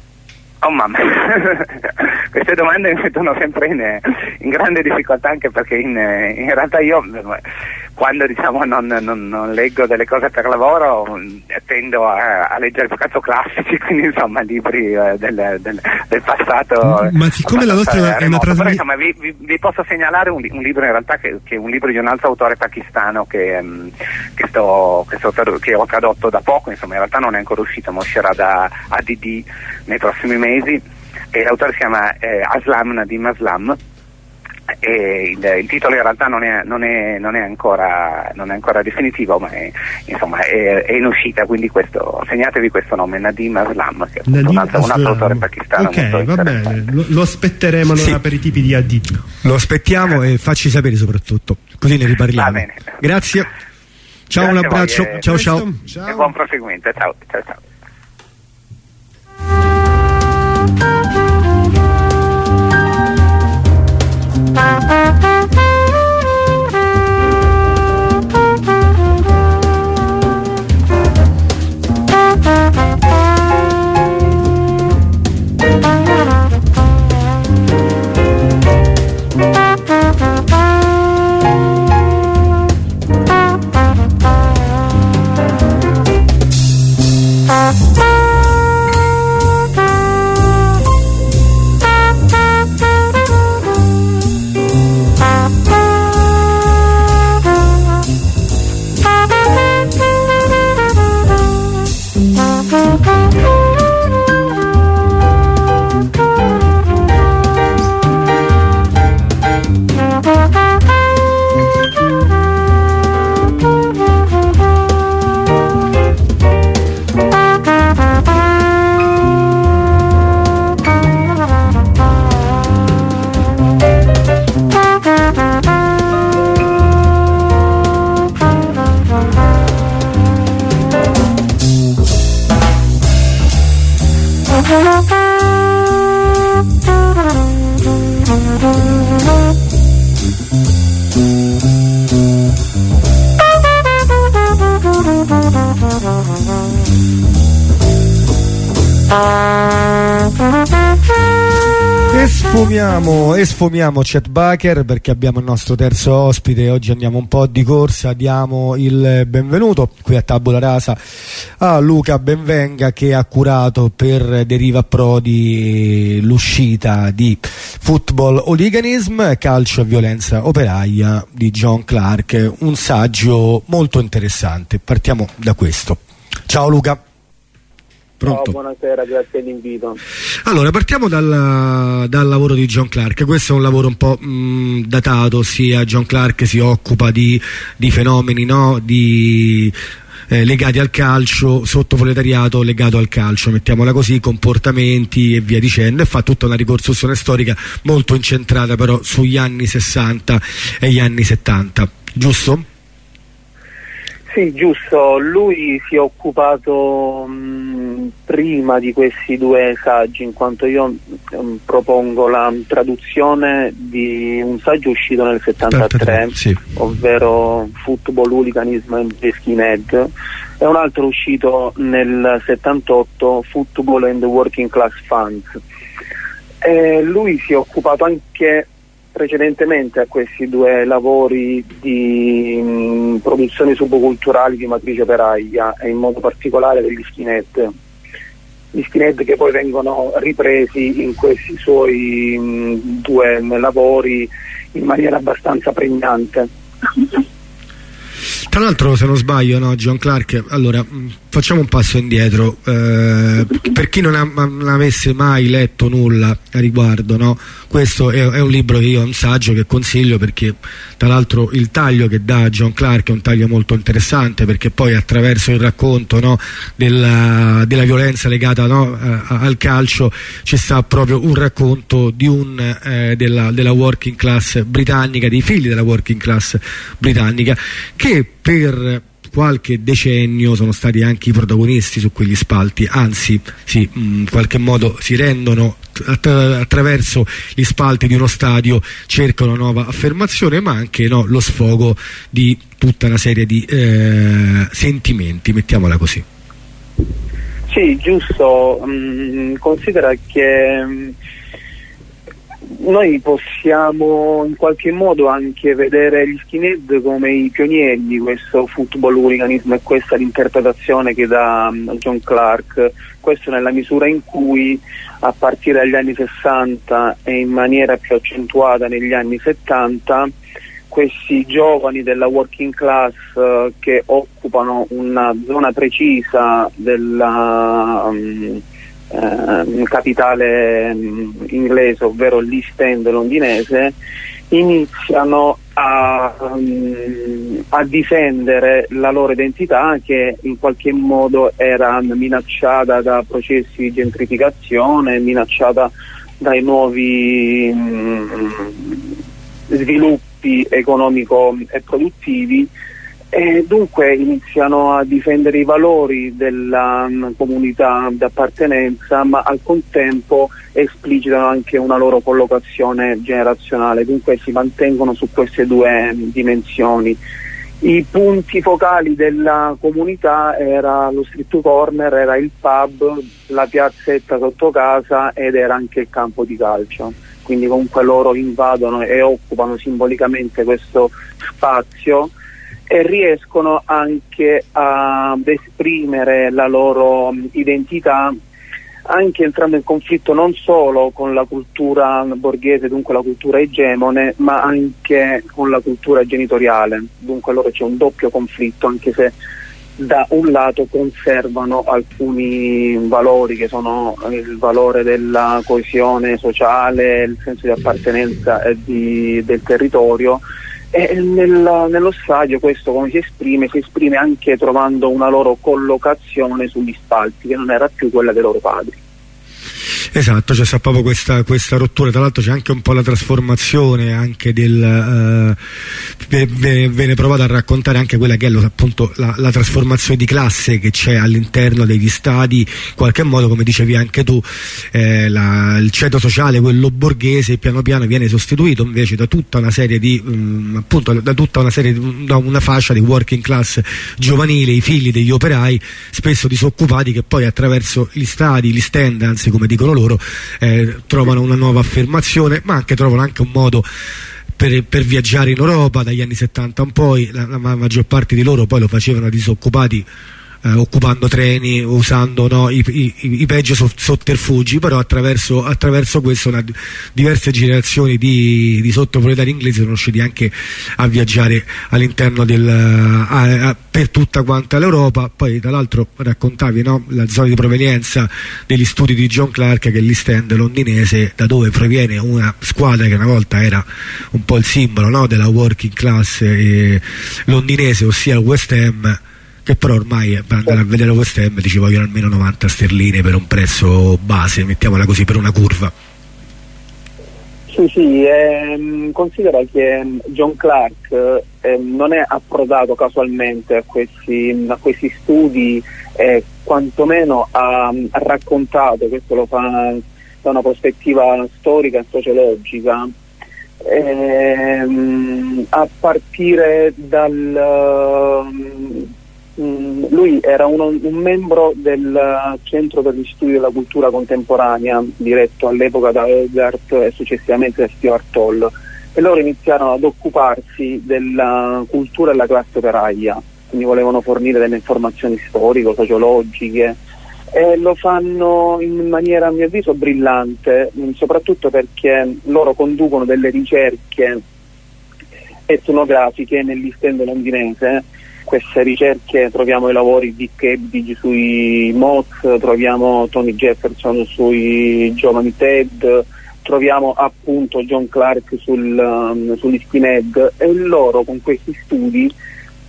Oh mamma, queste domande mi mettono sempre in, in, grande difficoltà anche perché in, in realtà io quando diciamo, non, non, non, leggo delle cose per lavoro tendo a, a leggere più cazzo classici, quindi insomma libri eh, del, del, del, passato.
Ma siccome la nostra è una trasmissione...
Vi, vi, vi, posso segnalare un, un, libro in realtà che, che, è un libro di un altro autore pakistano che, um, che, sto, che, sto, che, ho tradotto da poco, insomma in realtà non è ancora uscito, ma uscirà da ADD nei prossimi mesi. E l'autore si chiama eh, Aslam Nadim Aslam il, il, titolo in realtà non è, non è, non è, ancora, non è ancora, definitivo ma è, insomma, è, in uscita quindi questo, segnatevi questo nome Nadim Aslam che è Nadim un, altro, un altro autore pakistano
ok va bene. lo, lo aspetteremo allora sì. per i tipi di AD
lo aspettiamo e facci sapere soprattutto così ne riparliamo. Grazie. Ciao Grazie un abbraccio. ciao ciao.
ciao. E buon proseguimento. Ciao ciao ciao
Mm-hmm. Sfumiamo Chet Baker perché abbiamo il nostro terzo ospite. Oggi andiamo un po' di corsa diamo il benvenuto qui a Tabula Rasa a Luca Benvenga che ha curato per Deriva Prodi l'uscita di Football Hooliganism calcio e violenza operaia di John Clark. Un saggio molto interessante. Partiamo da questo. Ciao Luca
Pronto? Ciao, buonasera, grazie dell'invito.
Allora, partiamo dal, dal, lavoro di John Clark. Questo è un lavoro un po' mh, datato, ossia John Clark si occupa di, di fenomeni no? di, eh, legati al calcio, sottoproletariato legato al calcio, mettiamola così, comportamenti e via dicendo, e fa tutta una ricostruzione storica molto incentrata però sugli anni 60 e gli anni 70, giusto?
Sì, giusto, lui si è occupato mh, prima di questi due saggi, in quanto io mh, propongo la traduzione di un saggio uscito nel 73, sì. ovvero Football Hooliganism and Skinhead, e un altro uscito nel 78, Football and the Working Class Funds. E lui si è occupato anche precedentemente a questi due lavori di mh, mm, produzioni subculturali di matrice operaia e in modo particolare degli skinhead. Gli skinhead che poi vengono ripresi in questi suoi mh, mm, due lavori in maniera abbastanza pregnante.
Tra l'altro, se non sbaglio, no, John Clark, allora mm, facciamo un passo indietro. Eh, per chi non, ha, non, avesse mai letto nulla a riguardo, no, questo è, è, un libro che io, un saggio che consiglio perché, tra l'altro, il taglio che dà John Clark è un taglio molto interessante perché poi attraverso il racconto no, della, della, violenza legata no, al calcio ci sta proprio un racconto un, eh, della, della working class britannica, dei figli della working class britannica, che per qualche decennio sono stati anche i protagonisti su quegli spalti, anzi sì, in qualche modo si rendono attraverso gli spalti di uno stadio cercano nuova affermazione ma anche no, lo sfogo di tutta una serie di eh, sentimenti, mettiamola così.
Sì, giusto, mm, considera che mm, noi possiamo in qualche modo anche vedere gli skinhead come i pionieri di questo football hooliganismo e questa è l'interpretazione che dà mm, John Clark, questo nella misura in cui a partire dagli anni 60 e in maniera più accentuata negli anni 70 questi giovani della working class uh, che occupano una zona precisa della um, eh, capitale mh, mm, inglese, ovvero l'East End londinese, iniziano a, um, a, difendere la loro identità che in qualche modo era minacciata da processi di gentrificazione, minacciata dai nuovi um, sviluppi economico e produttivi e dunque iniziano a difendere i valori della um, comunità d'appartenenza, ma al contempo esplicitano anche una loro collocazione generazionale, dunque si mantengono su queste due mm, dimensioni. I punti focali della comunità era lo street corner, era il pub, la piazzetta sotto casa ed era anche il campo di calcio. Quindi comunque loro invadono e occupano simbolicamente questo spazio e riescono anche ad esprimere la loro identità anche entrando in conflitto non solo con la cultura borghese, dunque la cultura egemone, ma anche con la cultura genitoriale. Dunque loro c'è un doppio conflitto, anche se da un lato conservano alcuni valori che sono il valore della coesione sociale, il senso di appartenenza di, del territorio e nel, nello stadio questo come si esprime? Si esprime anche trovando una loro collocazione sugli spalti che non era più quella dei loro padri.
Esatto, c'è proprio questa, questa, rottura, tra l'altro c'è anche un po' la trasformazione anche del eh, viene provato a raccontare anche quella che è lo, appunto la, la, trasformazione di classe che c'è all'interno degli stadi, in qualche modo come dicevi anche tu, eh, la, il ceto sociale, quello borghese, piano piano viene sostituito invece da tutta una serie di um, appunto da tutta una serie di, da una fascia di working class giovanile, i figli degli operai, spesso disoccupati che poi attraverso gli stadi, gli stand, anzi come dicono loro loro eh, trovano una nuova affermazione ma anche trovano anche un modo per, per, viaggiare in Europa dagli anni 70 in poi la, la maggior parte di loro poi lo facevano disoccupati eh, occupando treni, usando no, i, i, i, peggio sotterfugi, però attraverso, attraverso questo una, diverse generazioni di, di sottoproletari inglesi sono riusciti anche a viaggiare all'interno del a, a, per tutta quanta l'Europa. Poi tra l'altro raccontavi no, la zona di provenienza degli studi di John Clark, che è l'East londinese, da dove proviene una squadra che una volta era un po' il simbolo no, della working class eh, londinese, ossia il West Ham che però ormai per andare a vedere West Ham ci vogliono almeno 90 sterline per un prezzo base, mettiamola così, per una curva.
Sì, sì, ehm, considera che John Clark ehm, non è approdato casualmente a questi, a questi studi, eh, quantomeno ha, ha, raccontato, questo lo fa da una prospettiva storica e sociologica, ehm, a partire dal Mm, lui era uno, un membro del Centro per gli Studi della Cultura Contemporanea, diretto all'epoca da Hogarth e successivamente da Stuart Hall, e loro iniziarono ad occuparsi della cultura della classe operaia, quindi volevano fornire delle informazioni storiche, sociologiche, e lo fanno in maniera a mio avviso brillante, mm, soprattutto perché loro conducono delle ricerche etnografiche nell'istendo londinese queste ricerche troviamo i lavori di Kebbage sui Moz, troviamo Tony Jefferson sui giovani Ted, troviamo appunto John Clark sul, um, sugli skinhead e loro con questi studi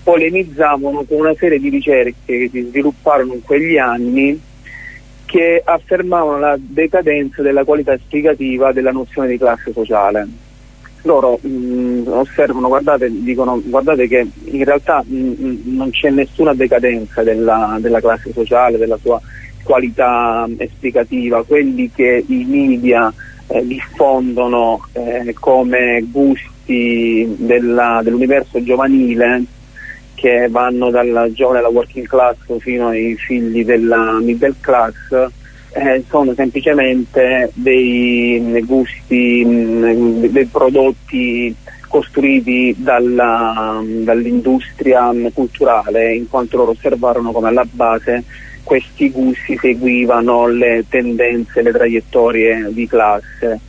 polemizzavano con una serie di ricerche che si svilupparono in quegli anni che affermavano la decadenza della qualità esplicativa della nozione di classe sociale loro mh, mm, osservano, guardate, dicono guardate che in realtà mh, mm, mm, non c'è nessuna decadenza della, della, classe sociale, della sua qualità esplicativa, quelli che i media eh, diffondono eh, come gusti della, dell'universo giovanile che vanno dal giovane alla working class fino ai figli della middle class eh, sono semplicemente dei gusti, mm, dei prodotti costruiti dalla, dall'industria culturale, in quanto loro osservarono come alla base questi gusti seguivano le tendenze, le traiettorie di classe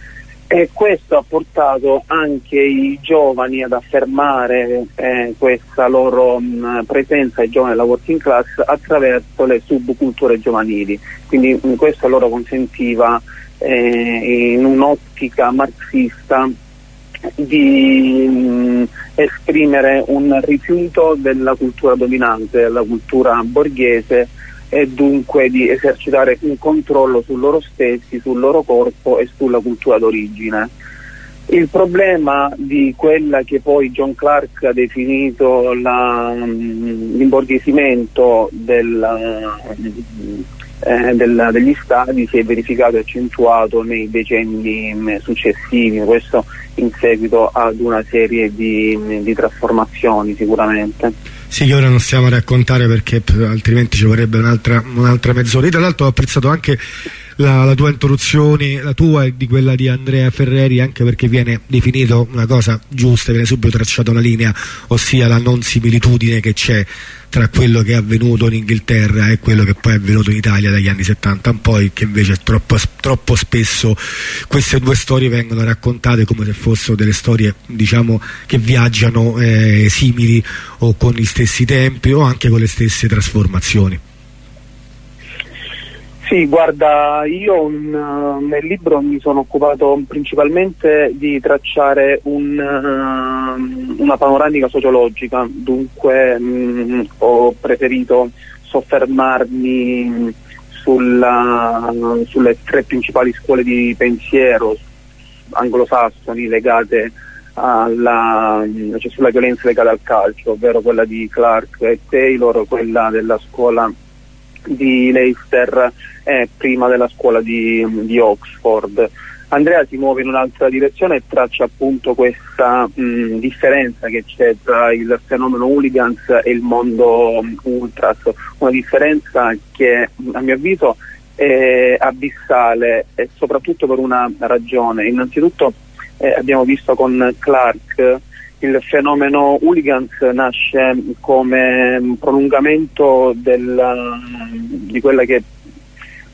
e questo ha portato anche i giovani ad affermare eh, questa loro mh, presenza ai giovani della working class attraverso le subculture giovanili. Quindi mh, questo loro consentiva eh, in un'ottica marxista di mh, esprimere un rifiuto della cultura dominante, della cultura borghese e dunque di esercitare un controllo su loro stessi, sul loro corpo e sulla cultura d'origine. Il problema di quella che poi John Clark ha definito la, mm, l'imborghesimento del, eh, del, degli stati si è verificato e accentuato nei decenni mm, successivi, questo in seguito ad una serie di, di trasformazioni sicuramente.
Sì, che ora non stiamo a raccontare perché altrimenti ci vorrebbe un'altra, un'altra mezz'ora. Tra l'altro ho apprezzato anche la, la, tua introduzione, la tua e di quella di Andrea Ferreri, anche perché viene definito una cosa giusta, viene subito tracciata una linea, ossia la non similitudine che c'è tra quello che è avvenuto in Inghilterra e quello che poi è avvenuto in Italia dagli anni 70 in poi, che invece troppo, troppo spesso queste due storie vengono raccontate come se fossero delle storie diciamo, che viaggiano eh, simili o con gli stessi tempi o anche con le stesse trasformazioni.
Sì, guarda, io un, nel libro mi sono occupato principalmente di tracciare un, uh, una panoramica sociologica, dunque mh, mm, ho preferito soffermarmi sulla, sulle tre principali scuole di pensiero anglosassoni legate alla, cioè sulla violenza legata al calcio, ovvero quella di Clark e Taylor, quella della scuola di Leicester eh, prima della scuola di, di, Oxford. Andrea si muove in un'altra direzione e traccia appunto questa mh, differenza che c'è tra il fenomeno hooligans e il mondo ultras, una differenza che a mio avviso è abissale e soprattutto per una ragione. Innanzitutto eh, abbiamo visto con Clark il fenomeno hooligans nasce come prolungamento del, di quella che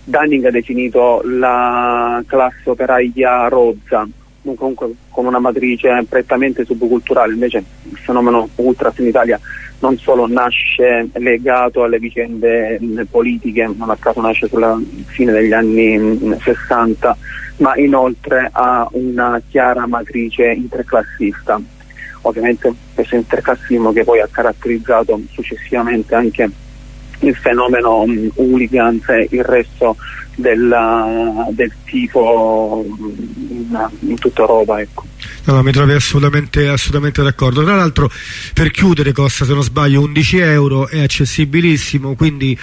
Dunning ha definito la classe operaia rozza, comunque con una matrice prettamente subculturale, invece il fenomeno ultras in Italia non solo nasce legato alle vicende politiche, non a caso nasce sulla fine degli anni 60, ma inoltre ha una chiara matrice interclassista. Ovviamente questo interclassismo che poi ha caratterizzato successivamente anche il fenomeno um, hooligans e il resto della, del tifo in, in tutta Europa. Ecco.
No, no, mi trovi assolutamente, assolutamente d'accordo. Tra l'altro, per chiudere, costa se non sbaglio 11 euro, è accessibilissimo, quindi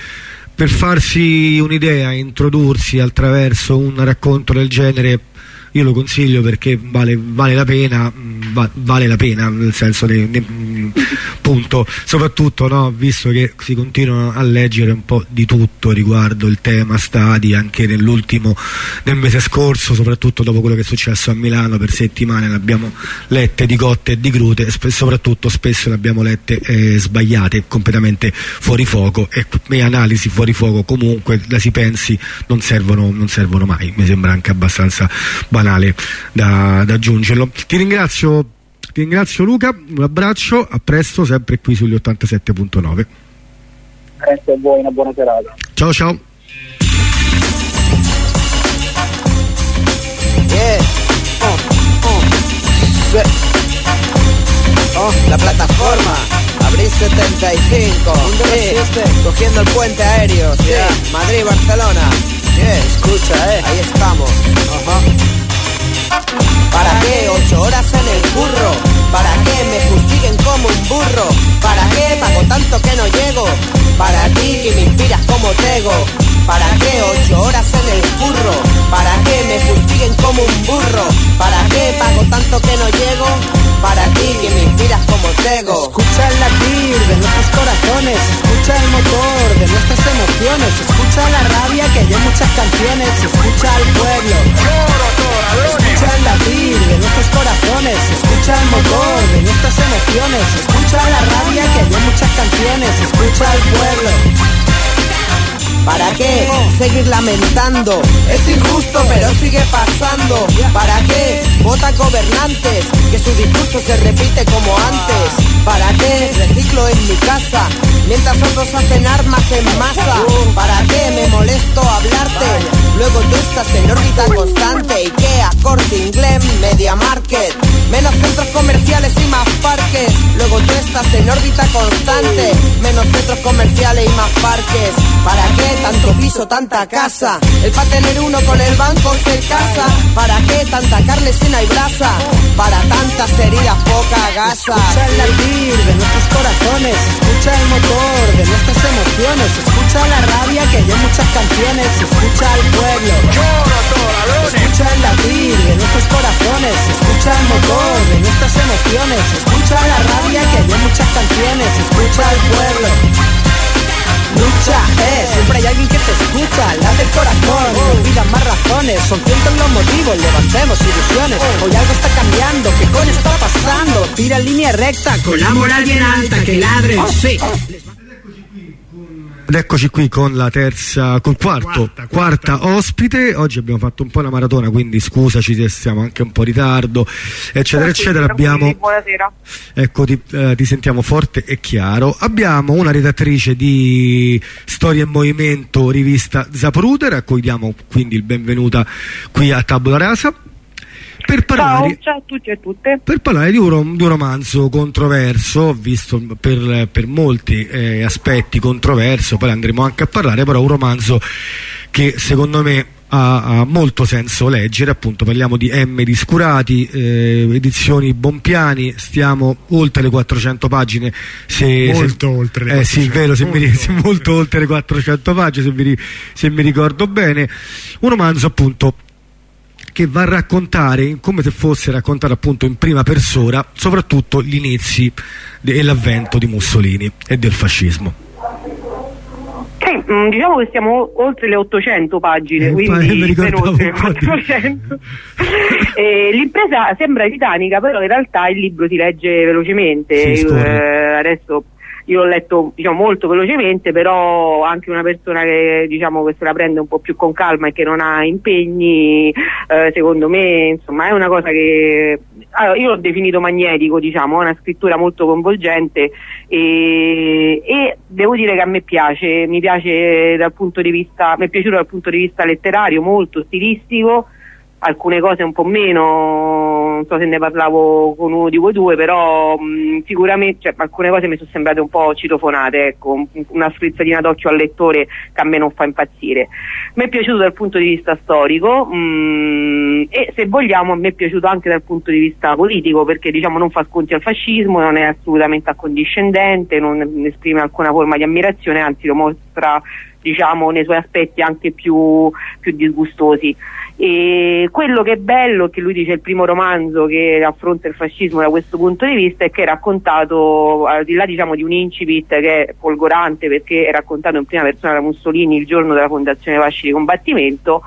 per farsi un'idea, introdursi attraverso un racconto del genere io lo consiglio perché vale, vale la pena mm, va, vale la pena nel senso di, di mm, punto. Soprattutto no, visto che si continuano a leggere un po' di tutto riguardo il tema stadi anche nell'ultimo nel mese scorso soprattutto dopo quello che è successo a Milano per settimane ne abbiamo lette di cotte e di crute e soprattutto spesso ne abbiamo lette eh, sbagliate completamente fuori fuoco e le analisi fuori fuoco comunque la si pensi non servono, non servono mai. Mi sembra anche abbastanza banale da, da aggiungerlo. Ti ringrazio, ti ringrazio Luca, un abbraccio, a presto, sempre qui sugli 87.9.
Grazie a voi, una buona serata.
Ciao ciao.
Yeah. Oh, oh. Oh, la plataforma. Abril 75. Sí. Cogiendo el puente aéreo. Sí. Madrid-Barcelona. Yeah. Escucha, eh. Ahí estamos. Ajá. ¿Para qué? Ocho horas en el curro. ¿Para qué me fustiguen como un burro? ¿Para qué pago tanto que no llego? Para ti que me inspiras como Tego. ¿Para qué? Ocho horas en el curro. ¿Para qué me fustiguen como un burro? ¿Para qué pago tanto que no llego? Para ti que me inspiras como Tego.
Escucha el latir de nuestros corazones. Escucha el motor de nuestras emociones. Escucha la rabia que hay en muchas canciones. Escucha al pueblo. Escucha el latir de nuestros corazones, escucha el motor de nuestras emociones, escucha la rabia que hay en muchas canciones, escucha al pueblo.
¿Para qué seguir lamentando? Es injusto, pero sigue pasando. ¿Para qué votan gobernantes? Que su discurso se repite como antes. ¿Para qué reciclo en mi casa? Mientras otros hacen armas en masa. ¿Para qué me molesto hablarte? Luego tú estás en órbita constante. IKEA, Corte Inglés, Media Market. Menos centros comerciales y más parques. Luego tú estás en órbita constante. Menos centros comerciales y más parques. ¿Para qué tanto piso, tanta casa? El para tener uno con el banco se casa. ¿Para qué tanta carne sin hay brasa? Para tantas heridas, poca gasa.
Escucha el latir de nuestros corazones, escucha el motor de nuestras emociones, escucha la rabia que en muchas canciones, escucha al pueblo. Escucha el latir de nuestros corazones, escucha el motor de nuestras emociones, escucha la rabia que en muchas canciones, escucha al pueblo. Lucha, eh, siempre hay alguien que te escucha, late el corazón, no olvidan más razones, son cientos los motivos, levantemos ilusiones, hoy algo está cambiando, ¿qué coño está pasando? Tira en línea recta, con la moral bien alta, que ladren, sí.
Ed eccoci qui con la terza, col quarto, quarta, quarta, ospite. Oggi abbiamo fatto un po' una maratona, quindi scusaci se siamo anche un po' in ritardo, eccetera, eccetera. Abbiamo,
Buonasera.
ecco, ti, eh, ti sentiamo forte e chiaro. Abbiamo una redattrice di Storia e Movimento, rivista Zapruder, a cui diamo quindi il benvenuta qui a Tabula Rasa. Per parlare,
Ciao, ciao a tutti e tutte.
per parlare di un, rom- di un romanzo controverso, visto per, per molti eh, aspetti controverso, poi andremo anche a parlare, però un romanzo che secondo me ha, ha molto senso leggere, appunto parliamo di M di Scurati, eh, edizioni Bompiani, stiamo oltre le 400 pagine, se,
Molto
se-
oltre le
eh, sì,
400,
vero, se mi,
molto
sì, molto oltre le 400 pagine, se mi, se mi ricordo bene, un romanzo appunto che va a raccontare come se fosse raccontato appunto in prima persona soprattutto gli inizi e l'avvento di Mussolini e del fascismo.
Sì, Mm, diciamo che siamo oltre le 800 pagine,
Eh,
quindi ben
ricordavo
oltre le
un po' di-
400. Eh, l'impresa sembra titanica, però in realtà il libro si legge velocemente.
Scorre.
eh, adesso io l'ho letto diciamo, molto velocemente, però anche una persona che, diciamo, che se la prende un po' più con calma e che non ha impegni, eh, secondo me insomma, è una cosa che allora, io l'ho definito magnetico, diciamo, una scrittura molto coinvolgente e, e devo dire che a me piace, mi piace dal punto di vista, mi è piaciuto dal punto di vista letterario, molto stilistico, alcune cose un po' meno, non so se ne parlavo con uno di voi due, però mh, sicuramente cioè, alcune cose mi sono sembrate un po' citofonate, ecco, un- una strizzatina d'occhio al lettore che a me non fa impazzire. Mi è piaciuto dal punto di vista storico mh, e se vogliamo me è piaciuto anche dal punto di vista politico perché diciamo non fa sconti al fascismo, non è assolutamente accondiscendente, non esprime alcuna forma di ammirazione, anzi lo mostra diciamo nei suoi aspetti anche più, più disgustosi. E quello che è bello, che lui dice il primo romanzo che affronta il fascismo da questo punto di vista, è che è raccontato, al di là diciamo, di un incipit che è folgorante perché è raccontato in prima persona da Mussolini il giorno della fondazione Fasci di Combattimento,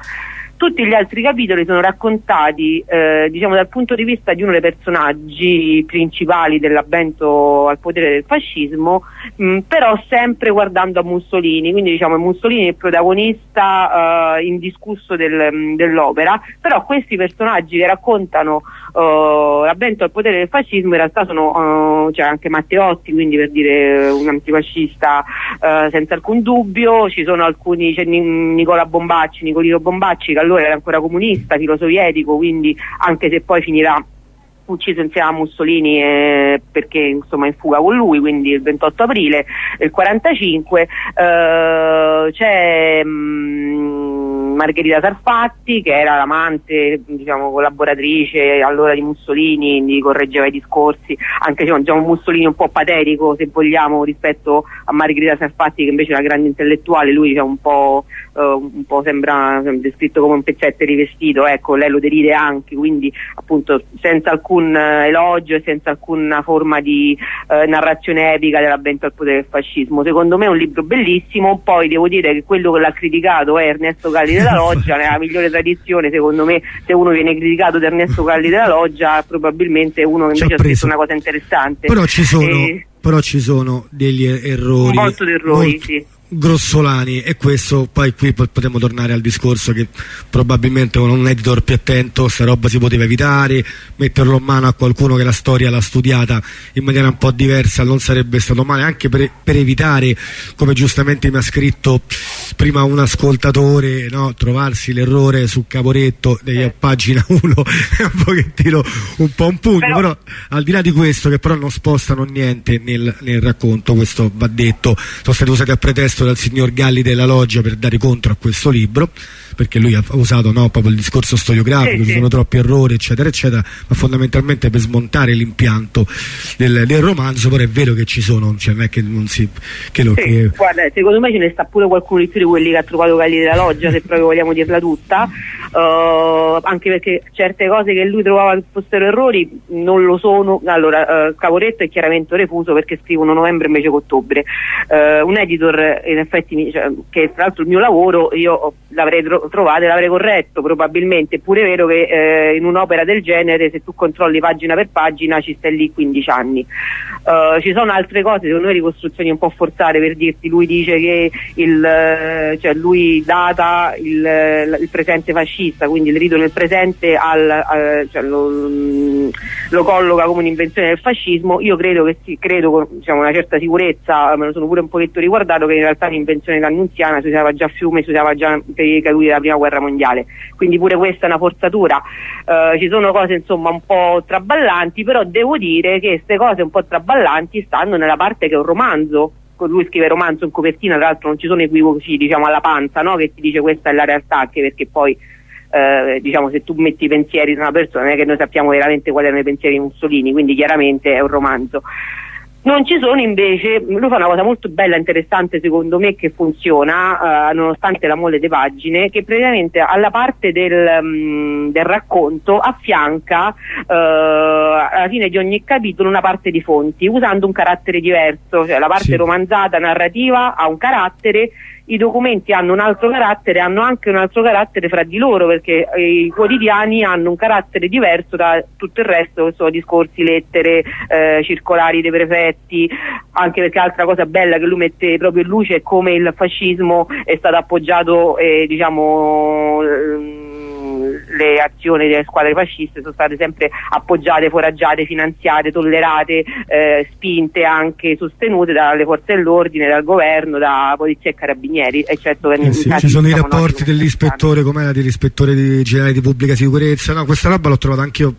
tutti gli altri capitoli sono raccontati eh, diciamo dal punto di vista di uno dei personaggi principali dell'avvento al potere del fascismo mh, però sempre guardando a Mussolini. Quindi diciamo è Mussolini il protagonista eh, indiscusso del- mh, dell'opera. Però questi personaggi che raccontano eh, l'avvento al potere del fascismo in realtà sono eh, c'è anche Matteotti quindi per dire eh, un antifascista eh, senza alcun dubbio. Ci sono alcuni c'è Ni- Nicola Bombacci Nicolino Bombacci che allora era ancora comunista filo sovietico quindi anche se poi finirà ucciso insieme a Mussolini eh, perché insomma in fuga con lui quindi il 28 aprile del 45 eh, c'è mm, Margherita Sarfatti che era l'amante diciamo collaboratrice allora di Mussolini gli correggeva i discorsi anche se diciamo, Mussolini un po' patetico se vogliamo rispetto a Margherita Sarfatti che invece una grande intellettuale lui diciamo un po' un po' sembra descritto come un pezzetto rivestito, ecco, lei lo deride anche, quindi appunto senza alcun eh, elogio e senza alcuna forma di eh, narrazione epica dell'avvento al potere del fascismo. Secondo me è un libro bellissimo, poi devo dire che quello che l'ha criticato è Ernesto Galli della Loggia, nella migliore tradizione, secondo me se uno viene criticato da Ernesto Galli della Loggia probabilmente è uno che invece ha scritto una cosa interessante.
Però ci sono,
E-
però ci sono degli er- errori.
Di errori,
molto
sì.
Grossolani e questo poi qui po- potremmo tornare al discorso che probabilmente con un editor più attento sta roba si poteva evitare metterlo in mano a qualcuno che la storia l'ha studiata in maniera un po' diversa non sarebbe stato male anche per, per evitare come giustamente mi ha scritto prima un ascoltatore no, trovarsi l'errore sul caporetto degli a pagina 1 è un pochettino un po' un pugno
Però-
però al di là di questo che però non spostano niente nel, nel racconto questo va detto sono stati usati a pretesto dal signor Galli della Loggia per dare contro a questo libro perché lui ha usato no, proprio il discorso storiografico,
Sì,
ci
sì.
sono troppi errori eccetera eccetera ma fondamentalmente per smontare l'impianto del, del romanzo però è vero che ci sono cioè non è che non si che lo,
Sì,
che-
guarda, secondo me ce ne sta pure qualcuno di più di quelli che ha trovato Galli della Loggia, se proprio vogliamo dirla tutta, Uh, anche perché certe cose che lui trovava che fossero errori non lo sono. Allora, uh, Cavoretto è chiaramente refuso perché scrivono novembre invece che ottobre. Uh, un editor, in effetti, cioè, che tra l'altro il mio lavoro, io l'avrei tro- trovato e l'avrei corretto probabilmente. È pure vero che eh, in un'opera del genere, se tu controlli pagina per pagina, ci stai lì 15 anni. Uh, ci sono altre cose, secondo me ricostruzioni un po' forzate per dirti, lui dice che il, eh, cioè lui data il, eh, il presente fascista, quindi il rito nel presente al, al- cioè lo, mm, lo colloca come un'invenzione del fascismo, io credo che sì, credo con diciamo, una certa sicurezza, me lo sono pure un pochetto riguardato, che in realtà l'invenzione d'Annunziana si usava già a Fiume, si usava già per i caduti della prima guerra mondiale, quindi pure questa è una forzatura. Eh, ci sono cose insomma un po' traballanti, però devo dire che queste cose un po' traballanti stanno nella parte che è un romanzo. Lui scrive romanzo in copertina, tra l'altro non ci sono equivoci diciamo alla panza, no? che ti dice questa è la realtà, anche perché poi eh, diciamo se tu metti i pensieri di una persona non è che noi sappiamo veramente quali erano i pensieri di Mussolini, quindi chiaramente è un romanzo. Non ci sono invece, lui fa una cosa molto bella e interessante secondo me che funziona eh, nonostante la mole di pagine, che praticamente alla parte del, mm, del racconto affianca eh, alla fine di ogni capitolo una parte di fonti usando un carattere diverso, cioè la parte
Sì.
romanzata, narrativa ha un carattere i documenti hanno un altro carattere, hanno anche un altro carattere fra di loro perché eh, i quotidiani hanno un carattere diverso da tutto il resto, che sono discorsi, lettere, eh, circolari dei prefetti, anche perché altra cosa bella che lui mette proprio in luce è come il fascismo è stato appoggiato eh, diciamo ehm, le azioni delle squadre fasciste sono state sempre appoggiate, foraggiate, finanziate, tollerate, eh, spinte anche sostenute dalle forze dell'ordine, dal governo, da polizia e carabinieri, eccetto
Eh sì, ci sono i rapporti dell'ispettore com'era dell'ispettore di, generale di pubblica sicurezza. No, questa roba l'ho trovata anche io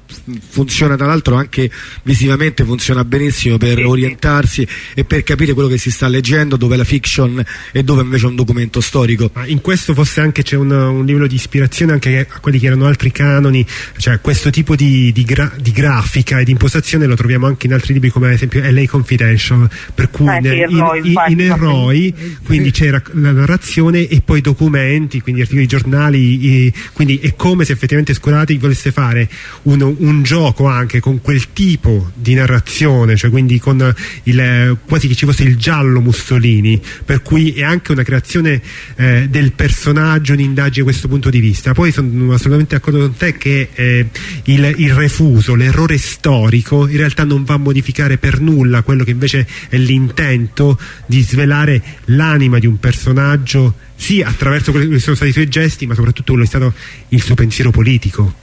funziona tra l'altro anche visivamente funziona benissimo per
Sì, sì.
orientarsi e per capire quello che si sta leggendo dove è la fiction e dove invece è un documento storico.
Ma in questo forse anche c'è un, un livello di ispirazione anche a quelli che erano altri canoni, cioè questo tipo di, di gra- di grafica e di impostazione lo troviamo anche in altri libri come ad esempio LA Confidential, per cui
Eh,
in,
Eroi,
in- in eroi quindi c'era la narrazione e poi documenti, quindi articoli di giornali, e- quindi è come se effettivamente Scurati volesse fare un, un gioco anche con quel tipo di narrazione, cioè quindi con il, quasi che ci fosse il giallo Mussolini, per cui è anche una creazione eh, del personaggio, un'indagine da questo punto di vista. Poi sono assolutamente d'accordo con te che eh, il, il refuso, l'errore storico in realtà non va a modificare per nulla quello che invece è l'intento di svelare l'anima di un personaggio sì attraverso quelli che sono stati i suoi gesti ma soprattutto quello è stato il suo pensiero politico.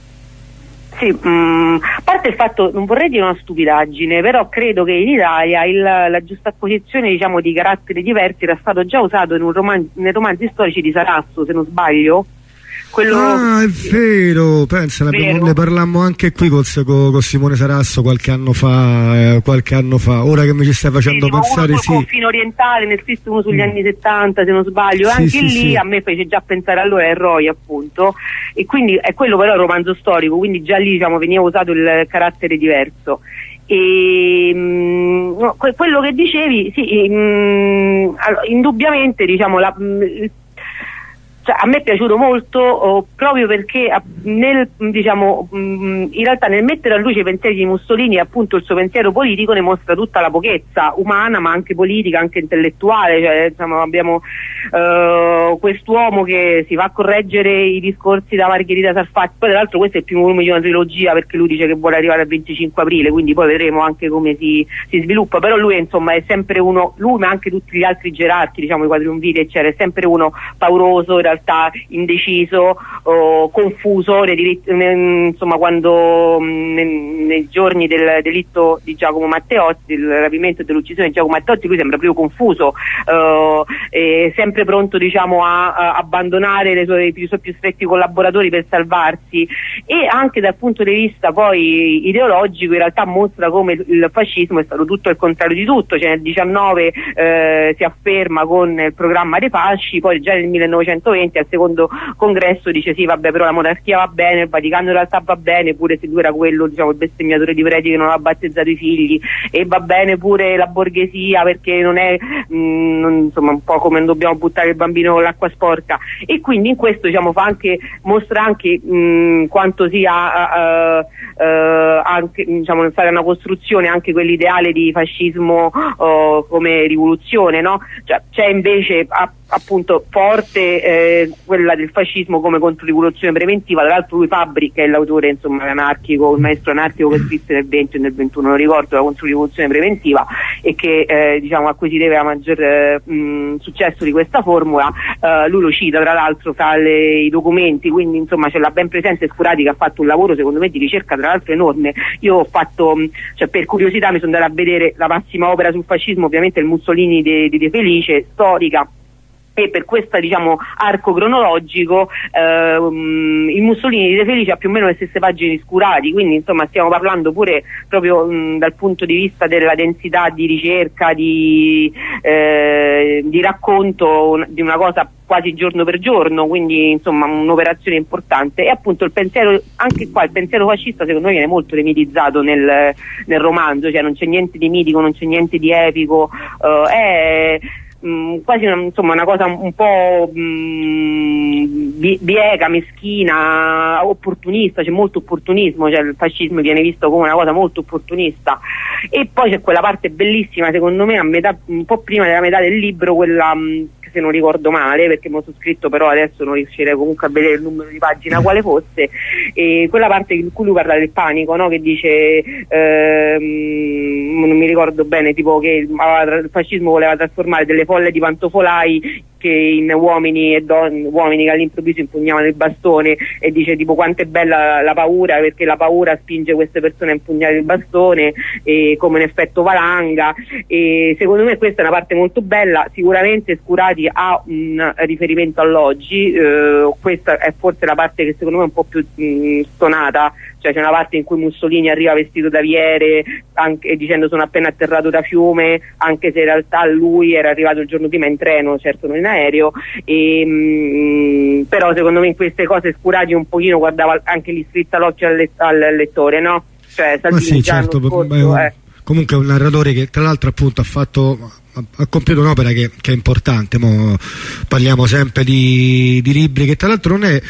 Sì, mm, a parte il fatto, non vorrei dire una stupidaggine, però credo che in Italia il- la giustapposizione diciamo, di caratteri diversi era stato già usato in un roman- nei romanzi storici di Sarasso, se non sbaglio. Quello,
Ah, è vero, pensa,
Vero.
ne parlammo anche qui con, con Simone Sarasso qualche anno fa, eh, qualche anno fa. Ora che mi ci stai facendo
Sì,
pensare,
uno
sì.
confine orientale, ne scritto uno sugli
Mm.
anni 70 se non sbaglio,
Sì,
anche
sì,
lì a me fece già pensare allora a eroi appunto e quindi è quello però il romanzo storico, quindi già lì diciamo, veniva usato il carattere diverso. E, mm, no, que- quello che dicevi, sì, mm, allora, indubbiamente diciamo, la, mm, il cioè, a me è piaciuto molto oh, proprio perché nel, diciamo, mh, in realtà nel mettere a luce i pensieri di Mussolini appunto il suo pensiero politico ne mostra tutta la pochezza umana ma anche politica, anche intellettuale, cioè, insomma, abbiamo eh, quest'uomo che si va a correggere i discorsi da Margherita Sarfatti, poi tra l'altro questo è il primo volume di una trilogia perché lui dice che vuole arrivare al 25 aprile, quindi poi vedremo anche come si, si sviluppa, però lui insomma è sempre uno, lui ma anche tutti gli altri gerarchi, diciamo i quadriumviri eccetera, è sempre uno pauroso, in indeciso, oh, confuso, nei insomma quando mh, ne- nei giorni del delitto di Giacomo Matteotti, del rapimento e dell'uccisione di Giacomo Matteotti, lui sembra proprio confuso, eh, sempre pronto diciamo a, a abbandonare le sue- i suoi più stretti collaboratori per salvarsi. E anche dal punto di vista poi ideologico in realtà mostra come il- il fascismo è stato tutto il contrario di tutto, cioè nel 19 eh, si afferma con il programma dei fasci, poi già nel 1920 al secondo congresso dice sì vabbè però la monarchia va bene, il Vaticano in realtà va bene, pure se lui era quello diciamo il bestemmiatore di preti che non ha battezzato i figli e va bene pure la borghesia perché non è mh, non- insomma un po' come non dobbiamo buttare il bambino con l'acqua sporca e quindi in questo diciamo anche mostra anche mh, quanto sia eh, eh, anche diciamo fare una costruzione anche quell'ideale di fascismo oh, come rivoluzione no? Cioè, c'è invece a- appunto forte eh, quella del fascismo come controrivoluzione preventiva. Tra l'altro lui Fabri che è l'autore insomma anarchico il maestro anarchico che scrisse nel 20 e nel 21 non ricordo la controrivoluzione preventiva e che eh, diciamo a cui si deve la maggior eh, mh, successo di questa formula. Eh, lui lo cita tra l'altro fra le- i documenti quindi insomma ce l'ha ben presente Scurati che ha fatto un lavoro secondo me di ricerca tra l'altro enorme. Io ho fatto mh, cioè per curiosità mi sono andata a vedere la massima opera sul fascismo ovviamente il Mussolini di De Felice storica e per questo diciamo, arco cronologico ehm, il Mussolini di De Felice ha più o meno le stesse pagine di Scurati, quindi insomma stiamo parlando pure proprio mh, dal punto di vista della densità di ricerca, di, eh, di racconto di una cosa quasi giorno per giorno, quindi insomma un'operazione importante. E appunto il pensiero, anche qua il pensiero fascista secondo me viene molto remitizzato nel, nel romanzo, cioè non c'è niente di mitico, non c'è niente di epico, eh, è mh, quasi una, insomma, una cosa un po' mh, bi- bieca, meschina, opportunista, c'è molto opportunismo, cioè il fascismo viene visto come una cosa molto opportunista. E poi c'è quella parte bellissima secondo me metà, un po' prima della metà del libro, quella mh, se non ricordo male, perché mi sono scritto però adesso non riuscirei comunque a vedere il numero di pagina quale fosse, e quella parte in cui lui parla del panico, no? che dice, ehm, non mi ricordo bene, tipo che il fascismo voleva trasformare delle folle di pantofolai che in uomini e donne, uomini che all'improvviso impugnavano il bastone e dice tipo quanto è bella la paura perché la paura spinge queste persone a impugnare il bastone e come un effetto valanga. E secondo me questa è una parte molto bella sicuramente Scurati ha un riferimento all'oggi eh, questa è forse la parte che secondo me è un po' più mh, stonata cioè c'è una parte in cui Mussolini arriva vestito da Viere anche, dicendo sono appena atterrato da Fiume anche se in realtà lui era arrivato il giorno prima in treno certo non in aereo e, mh, però secondo me in queste cose Scurati un pochino guardava anche gli strizza l'occhio al, le- al lettore no? cioè Salvini
sì, certo,
scorso, eh.
comunque è un narratore che tra l'altro appunto ha fatto ha, ha compiuto un'opera che, che è importante Mo parliamo sempre di, di libri che tra l'altro non è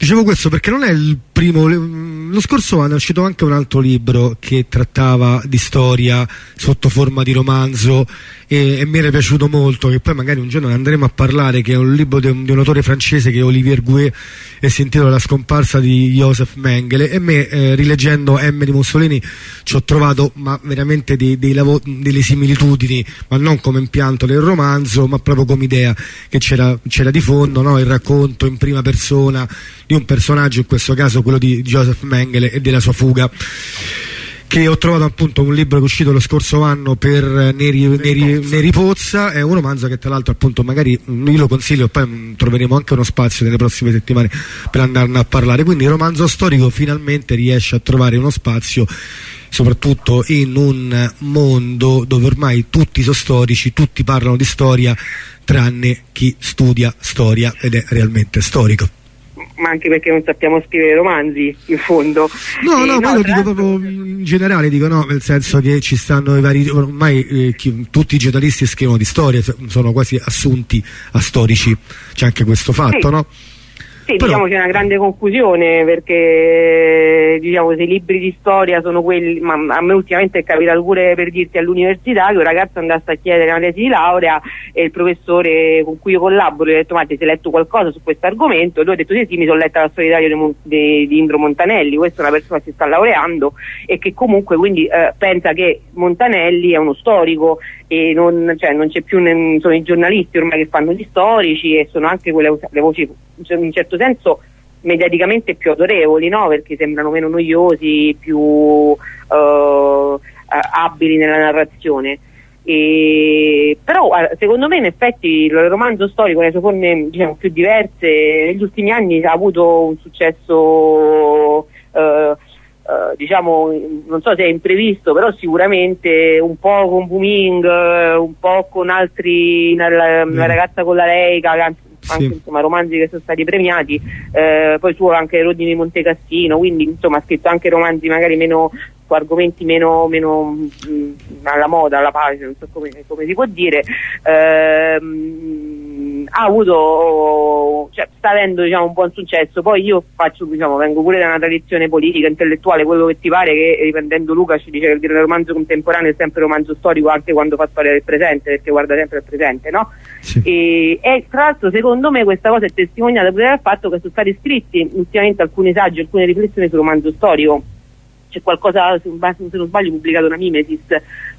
dicevo questo perché non è il primo lo scorso anno è uscito anche un altro libro che trattava di storia sotto forma di romanzo e, e mi era piaciuto molto che poi magari un giorno ne andremo a parlare che è un libro di un, di un autore francese che è Olivier Gouet e si intitola La scomparsa di Joseph Mengele e me eh, rileggendo M di Mussolini ci ho trovato ma veramente dei, dei delle similitudini ma non come impianto del romanzo ma proprio come idea che c'era, c'era di fondo no? il racconto in prima persona di un personaggio in questo caso quello di Joseph Mengele e della sua fuga che ho trovato appunto un libro che è uscito lo scorso anno per Neri, Neri, Neri Pozza. È un romanzo che tra l'altro appunto magari io lo consiglio poi troveremo anche uno spazio nelle prossime settimane per andarne a parlare. Quindi il romanzo storico finalmente riesce a trovare uno spazio soprattutto in un mondo dove ormai tutti sono storici tutti parlano di storia tranne chi studia storia ed è realmente storico
ma anche perché non sappiamo scrivere romanzi in fondo
No, no, ma lo dico proprio in generale, dico no, nel senso che ci stanno i vari. ormai eh, chi- tutti i giornalisti scrivono di storie, sono quasi assunti a storici, c'è anche questo fatto,
Sì.
no?
Sì,
Però-
diciamo c'è una grande confusione perché diciamo se i libri di storia sono quelli, ma a me ultimamente è capitato pure per dirti all'università che un ragazzo andasse a chiedere una tesi di laurea e il professore con cui io collaboro gli ha detto ma ti sei letto qualcosa su questo argomento? E lui ha detto sì sì mi sono letta la storia di, Mon- di- di Indro Montanelli, questa è una persona che si sta laureando e che comunque quindi eh, pensa che Montanelli è uno storico e non, cioè, non c'è più ne- sono i giornalisti ormai che fanno gli storici e sono anche quelle le voci in un certo senso mediaticamente più autorevoli no? perché sembrano meno noiosi più eh, abili nella narrazione e, però secondo me in effetti il romanzo storico nelle sue forme diciamo, più diverse negli ultimi anni ha avuto un successo eh, eh, diciamo, non so se è imprevisto, però sicuramente un po' con Booming, eh, un po' con altri, una, la, la ragazza con la Leica, anche
Sì.
insomma, romanzi che sono stati premiati, eh, poi su anche Rodini di Montecassino, quindi insomma ha scritto anche romanzi magari meno su argomenti meno, meno mh, alla moda, alla pace, non so come, come si può dire. Ehm, ha avuto, cioè, sta avendo diciamo, un buon successo. Poi io faccio, diciamo, vengo pure da una tradizione politica, intellettuale, quello che ti pare, che riprendendo Luca ci dice che il romanzo contemporaneo è sempre romanzo storico anche quando fa storia del presente, perché guarda sempre il presente, no?
Sì.
E, e tra l'altro secondo me questa cosa è testimoniata pure dal fatto che sono stati scritti ultimamente alcuni saggi, alcune riflessioni sul romanzo storico. C'è qualcosa, se non sbaglio, pubblicato da Mimesis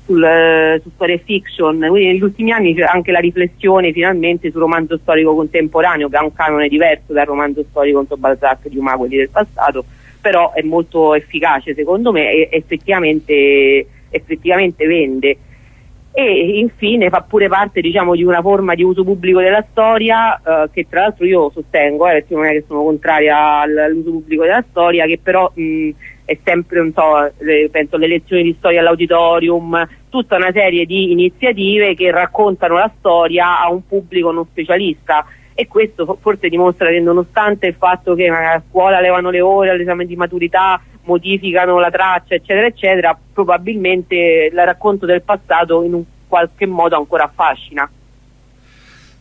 sul, su storia e fiction, quindi negli ultimi anni c'è anche la riflessione finalmente sul romanzo storico contemporaneo, che ha un canone diverso dal romanzo storico contro Balzac di Uma, quelli del passato, però è molto efficace secondo me e effettivamente, effettivamente vende. E infine fa pure parte diciamo, di una forma di uso pubblico della storia eh, che tra l'altro io sostengo, eh, perché non è che sono contraria al- all'uso pubblico della storia, che però mh, è sempre, non so, le- penso alle lezioni di storia all'auditorium, tutta una serie di iniziative che raccontano la storia a un pubblico non specialista e questo fo- forse dimostra che nonostante il fatto che a scuola levano le ore all'esame di maturità, modificano la traccia, eccetera, eccetera, probabilmente il racconto del passato in un qualche modo ancora affascina.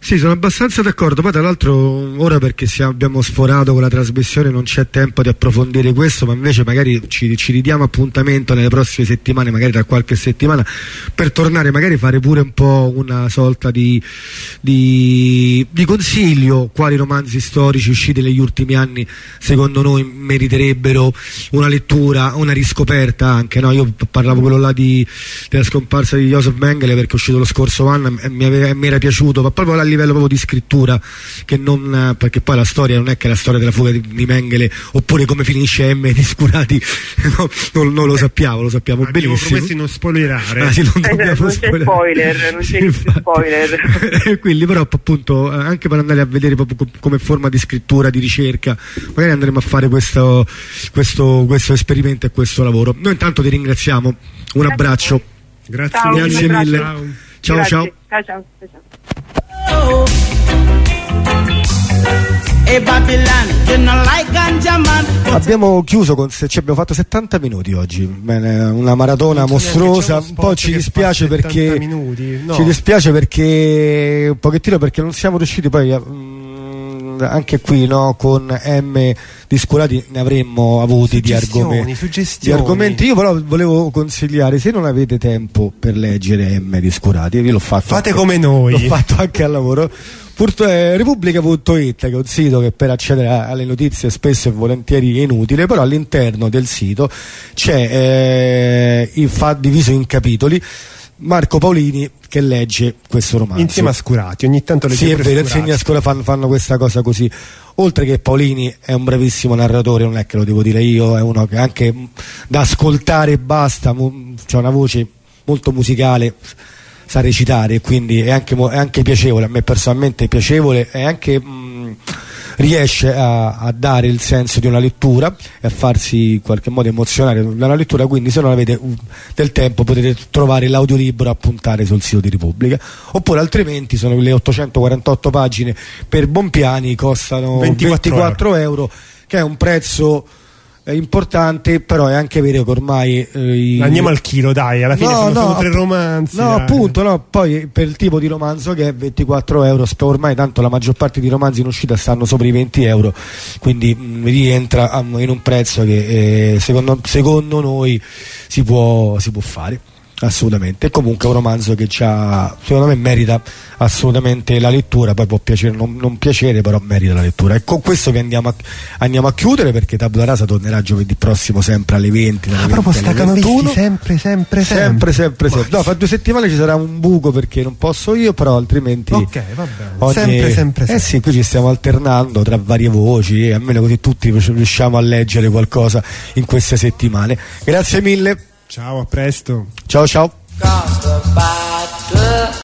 Sì, sono abbastanza d'accordo. Poi, tra l'altro, ora perché abbiamo sforato con la trasmissione, non c'è tempo di approfondire questo, ma invece magari ci, ci, ridiamo appuntamento nelle prossime settimane, magari tra qualche settimana, per tornare, magari fare pure un po' una sorta di, di, di consiglio quali romanzi storici usciti negli ultimi anni secondo noi meriterebbero una lettura, una riscoperta anche. No? Io parlavo quello là di, della scomparsa di Joseph Mengele perché è uscito lo scorso anno e mi, aveva, mi era piaciuto, ma proprio là livello proprio di scrittura che non, perché poi la storia non è che la storia della fuga di, di Mengele oppure come finisce M di Scurati no, non, non, lo sappiamo lo sappiamo
ah,
benissimo.
di non spoilerare.
Ah, sì, non,
eh, non c'è spoiler non c'è spoiler.
Quindi però appunto anche per andare a vedere proprio come forma di scrittura di ricerca magari andremo a fare questo, questo, questo esperimento e questo lavoro. Noi intanto ti ringraziamo. Un abbraccio.
Grazie,
ciao,
grazie mille. Ciao. Ciao,
ciao. ciao,
Abbiamo chiuso con cioè abbiamo fatto 70 minuti oggi, Bene, una maratona mostruosa. Un po' ci dispiace perché
no.
ci dispiace perché un pochettino perché non siamo riusciti poi a, mh, anche qui no, con M discurati ne avremmo avuti di argomenti, di argomenti. Io però volevo consigliare se non avete tempo per leggere M discurati, io l'ho fatto.
Fate
anche,
come noi.
L'ho fatto anche al lavoro eh, Repubblica.it che è un sito che per accedere alle notizie spesso e volentieri è inutile però all'interno del sito c'è eh, fa diviso in capitoli Marco Paolini che legge questo romanzo.
Insieme a Scurati ogni tanto legge
sì è vero insieme a Scurati. fanno, fanno questa cosa così. Oltre che Paolini è un bravissimo narratore non è che lo devo dire io è uno che anche da ascoltare basta c'è una voce molto musicale sa recitare quindi è anche, è anche, piacevole a me personalmente è piacevole e anche mh, riesce a, a, dare il senso di una lettura e a farsi in qualche modo emozionare da una lettura quindi se non avete uh, del tempo potete trovare l'audiolibro a puntare sul sito di Repubblica oppure altrimenti sono le 848 pagine per Bompiani costano 24, 24 euro. euro che è un prezzo è importante, però è anche vero che ormai.
Eh, Andiamo al chilo, dai, alla fine no, sono, no, tre romanzi.
No, dai. appunto, no, poi per il tipo di romanzo che è 24 euro, ormai tanto la maggior parte di romanzi in uscita stanno sopra i 20 euro, quindi mh, mm, rientra um, in un prezzo che eh, secondo, secondo, noi si può, si può fare assolutamente. E comunque è un romanzo che secondo me merita assolutamente la lettura, poi può piacere o non, non, piacere, però merita la lettura. E con questo che andiamo a, andiamo a chiudere perché Tabula Rasa tornerà giovedì prossimo sempre alle 20.
Ah, proprio staccano visti sempre, sempre,
sempre. Sempre, sempre, No, fra due settimane ci sarà un buco perché non posso io, però altrimenti.
Ok, va bene. Ogni... Sempre, sempre, sempre.
Eh sì, qui ci stiamo alternando tra varie voci, e almeno così tutti riusciamo a leggere qualcosa in queste settimane. Grazie mille.
Ciao, a presto.
Ciao ciao.